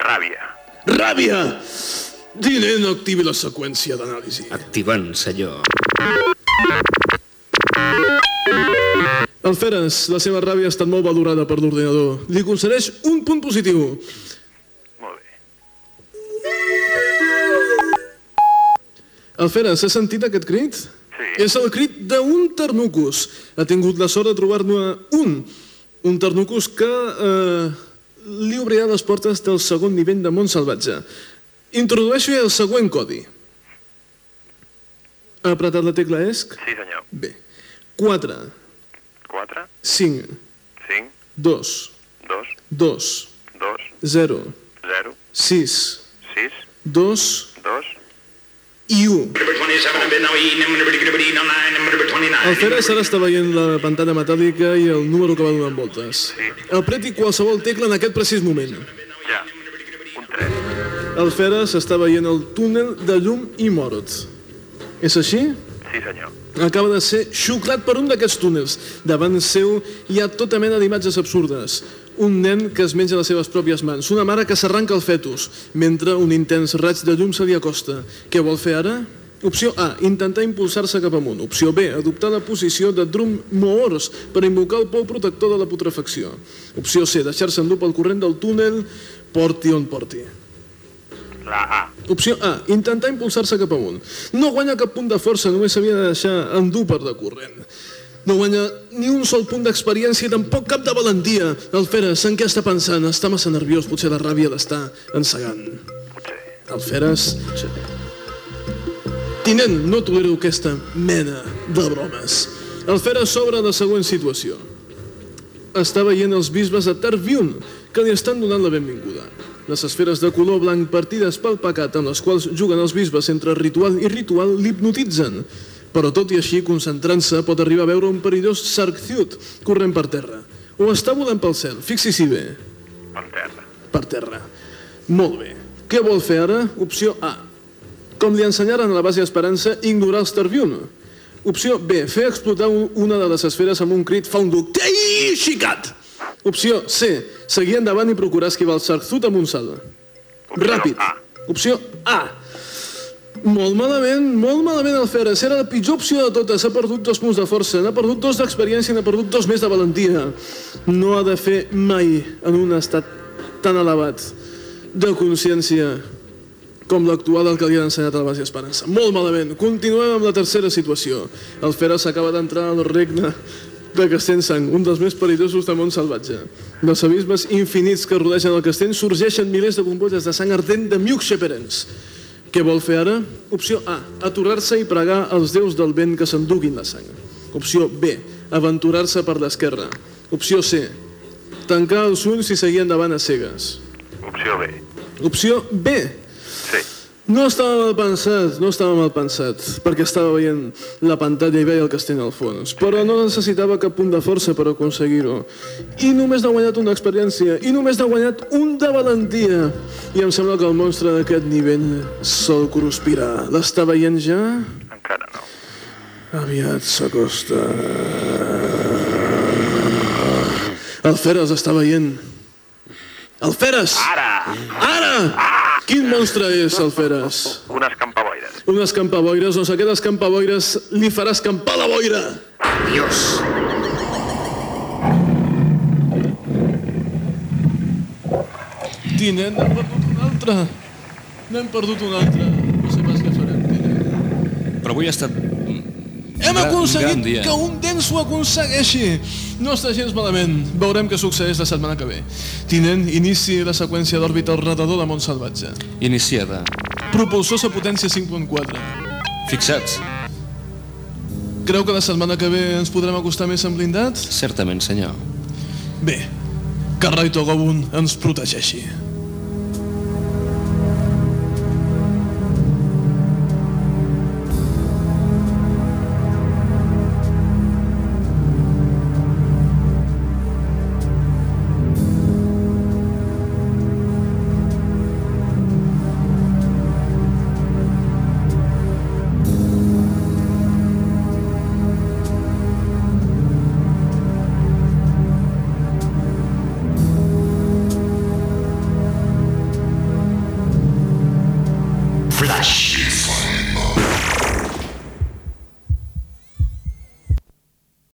Ràbia. Ràbia! Tinent, activi la seqüència d'anàlisi. Activant, senyor. Alferes, la seva ràbia ha estat molt valorada per l'ordinador. Li concedeix un punt positiu. Alferes, has sentit aquest crit? Sí. És el crit d'un ternucus. Ha tingut la sort de trobar-ne un. Un ternucus que eh, li obrirà les portes del segon nivell de món salvatge. Introdueixo el següent codi. Ha apretat la tecla ESC? Sí, senyor. Bé. 4, 4, 5, 5, 2, 2, 2, 2, 0, 0, 6, 6, 2 2, i 1. Number 27, I've been now eating, number 9, number 29. El Feres ara està veient la pantalla metàl·lica i el número que va donant voltes. Apreti qualsevol tecla en aquest precís moment. Ja. Un 3. El Feres està veient el túnel de llum i mort. És així? Sí, senyor. Acaba de ser xuclat per un d'aquests túnels. Davant seu hi ha tota mena d'imatges absurdes. Un nen que es menja les seves pròpies mans, una mare que s'arranca el fetus, mentre un intens raig de llum se li acosta. Què vol fer ara? Opció A, intentar impulsar-se cap amunt. Opció B, adoptar la posició de drum moors per invocar el pou protector de la putrefacció. Opció C, deixar-se endur pel corrent del túnel, porti on porti. La A. Opció A, intentar impulsar-se cap amunt. No guanya cap punt de força, només s'havia de deixar endur per de corrent. No guanya ni un sol punt d'experiència i tampoc cap de valentia. El Feres, en què està pensant? Està massa nerviós, potser la ràbia l'està ensegant. Potser. El Feres... Tinent, no tolero aquesta mena de bromes. El Feres s'obre la següent situació. Està veient els bisbes de Tarviun, que li estan donant la benvinguda. Les esferes de color blanc partides pel pecat amb les quals juguen els bisbes entre ritual i ritual l'hipnotitzen. Però tot i així, concentrant-se, pot arribar a veure un perillós Sarcciut corrent per terra. O està volant pel cel, fixi-s'hi bé. Per terra. Per terra. Molt bé. Què vol fer ara? Opció A. Com li ensenyaren a la base Esperança, ignorar els Tarviun. Opció B. Fer explotar un- una de les esferes amb un crit fa un duc. Ei, xicat! Opció C. Seguir endavant i procurar esquivar el Sarcciut amb un salt. Ràpid. Opció A. Molt malament, molt malament el Feres. Era la pitjor opció de totes. Ha perdut dos punts de força, n'ha perdut dos d'experiència i n'ha perdut dos més de valentia. No ha de fer mai en un estat tan elevat de consciència com l'actual del que li han ensenyat a la base Esperança. Molt malament. Continuem amb la tercera situació. El Feres acaba d'entrar al regne de Castellsang, un dels més perillosos del món salvatge. Dels abismes infinits que rodegen el castell sorgeixen milers de bombolles de sang ardent de miucs xeperens. Què vol fer ara? Opció A. Aturar-se i pregar als déus del vent que s'enduguin la sang. Opció B. Aventurar-se per l'esquerra. Opció C. Tancar els ulls i seguir endavant a cegues. Opció B. Opció B. No estava mal pensat, no estava mal pensat, perquè estava veient la pantalla i veia el castell al fons, però no necessitava cap punt de força per aconseguir-ho. I només n'ha guanyat una experiència, i només n'ha guanyat un de valentia. I em sembla que el monstre d'aquest nivell sol cruspirar. L'està veient ja? Encara no. Aviat s'acosta. El Feres està veient. El Feres! Ara! Ara! Quin monstre és el Feres? Un escampaboires. Un escampaboires, doncs aquest escampaboires li farà escampar la boira. Dios! Tinent, n'hem perdut un altre. N'hem perdut un altre. No sé pas què farem, tinent. Però avui ha estat... Hem aconseguit dia. que un dens ho aconsegueixi. No està gens malament. Veurem què succeeix la setmana que ve. Tinent, inici la seqüència d'òrbita al redador de Montsalvatge. Iniciada. Propulsors a potència 5.4. Fixats. Creu que la setmana que ve ens podrem acostar més en blindats? Certament, senyor. Bé, que Raito Gobun ens protegeixi.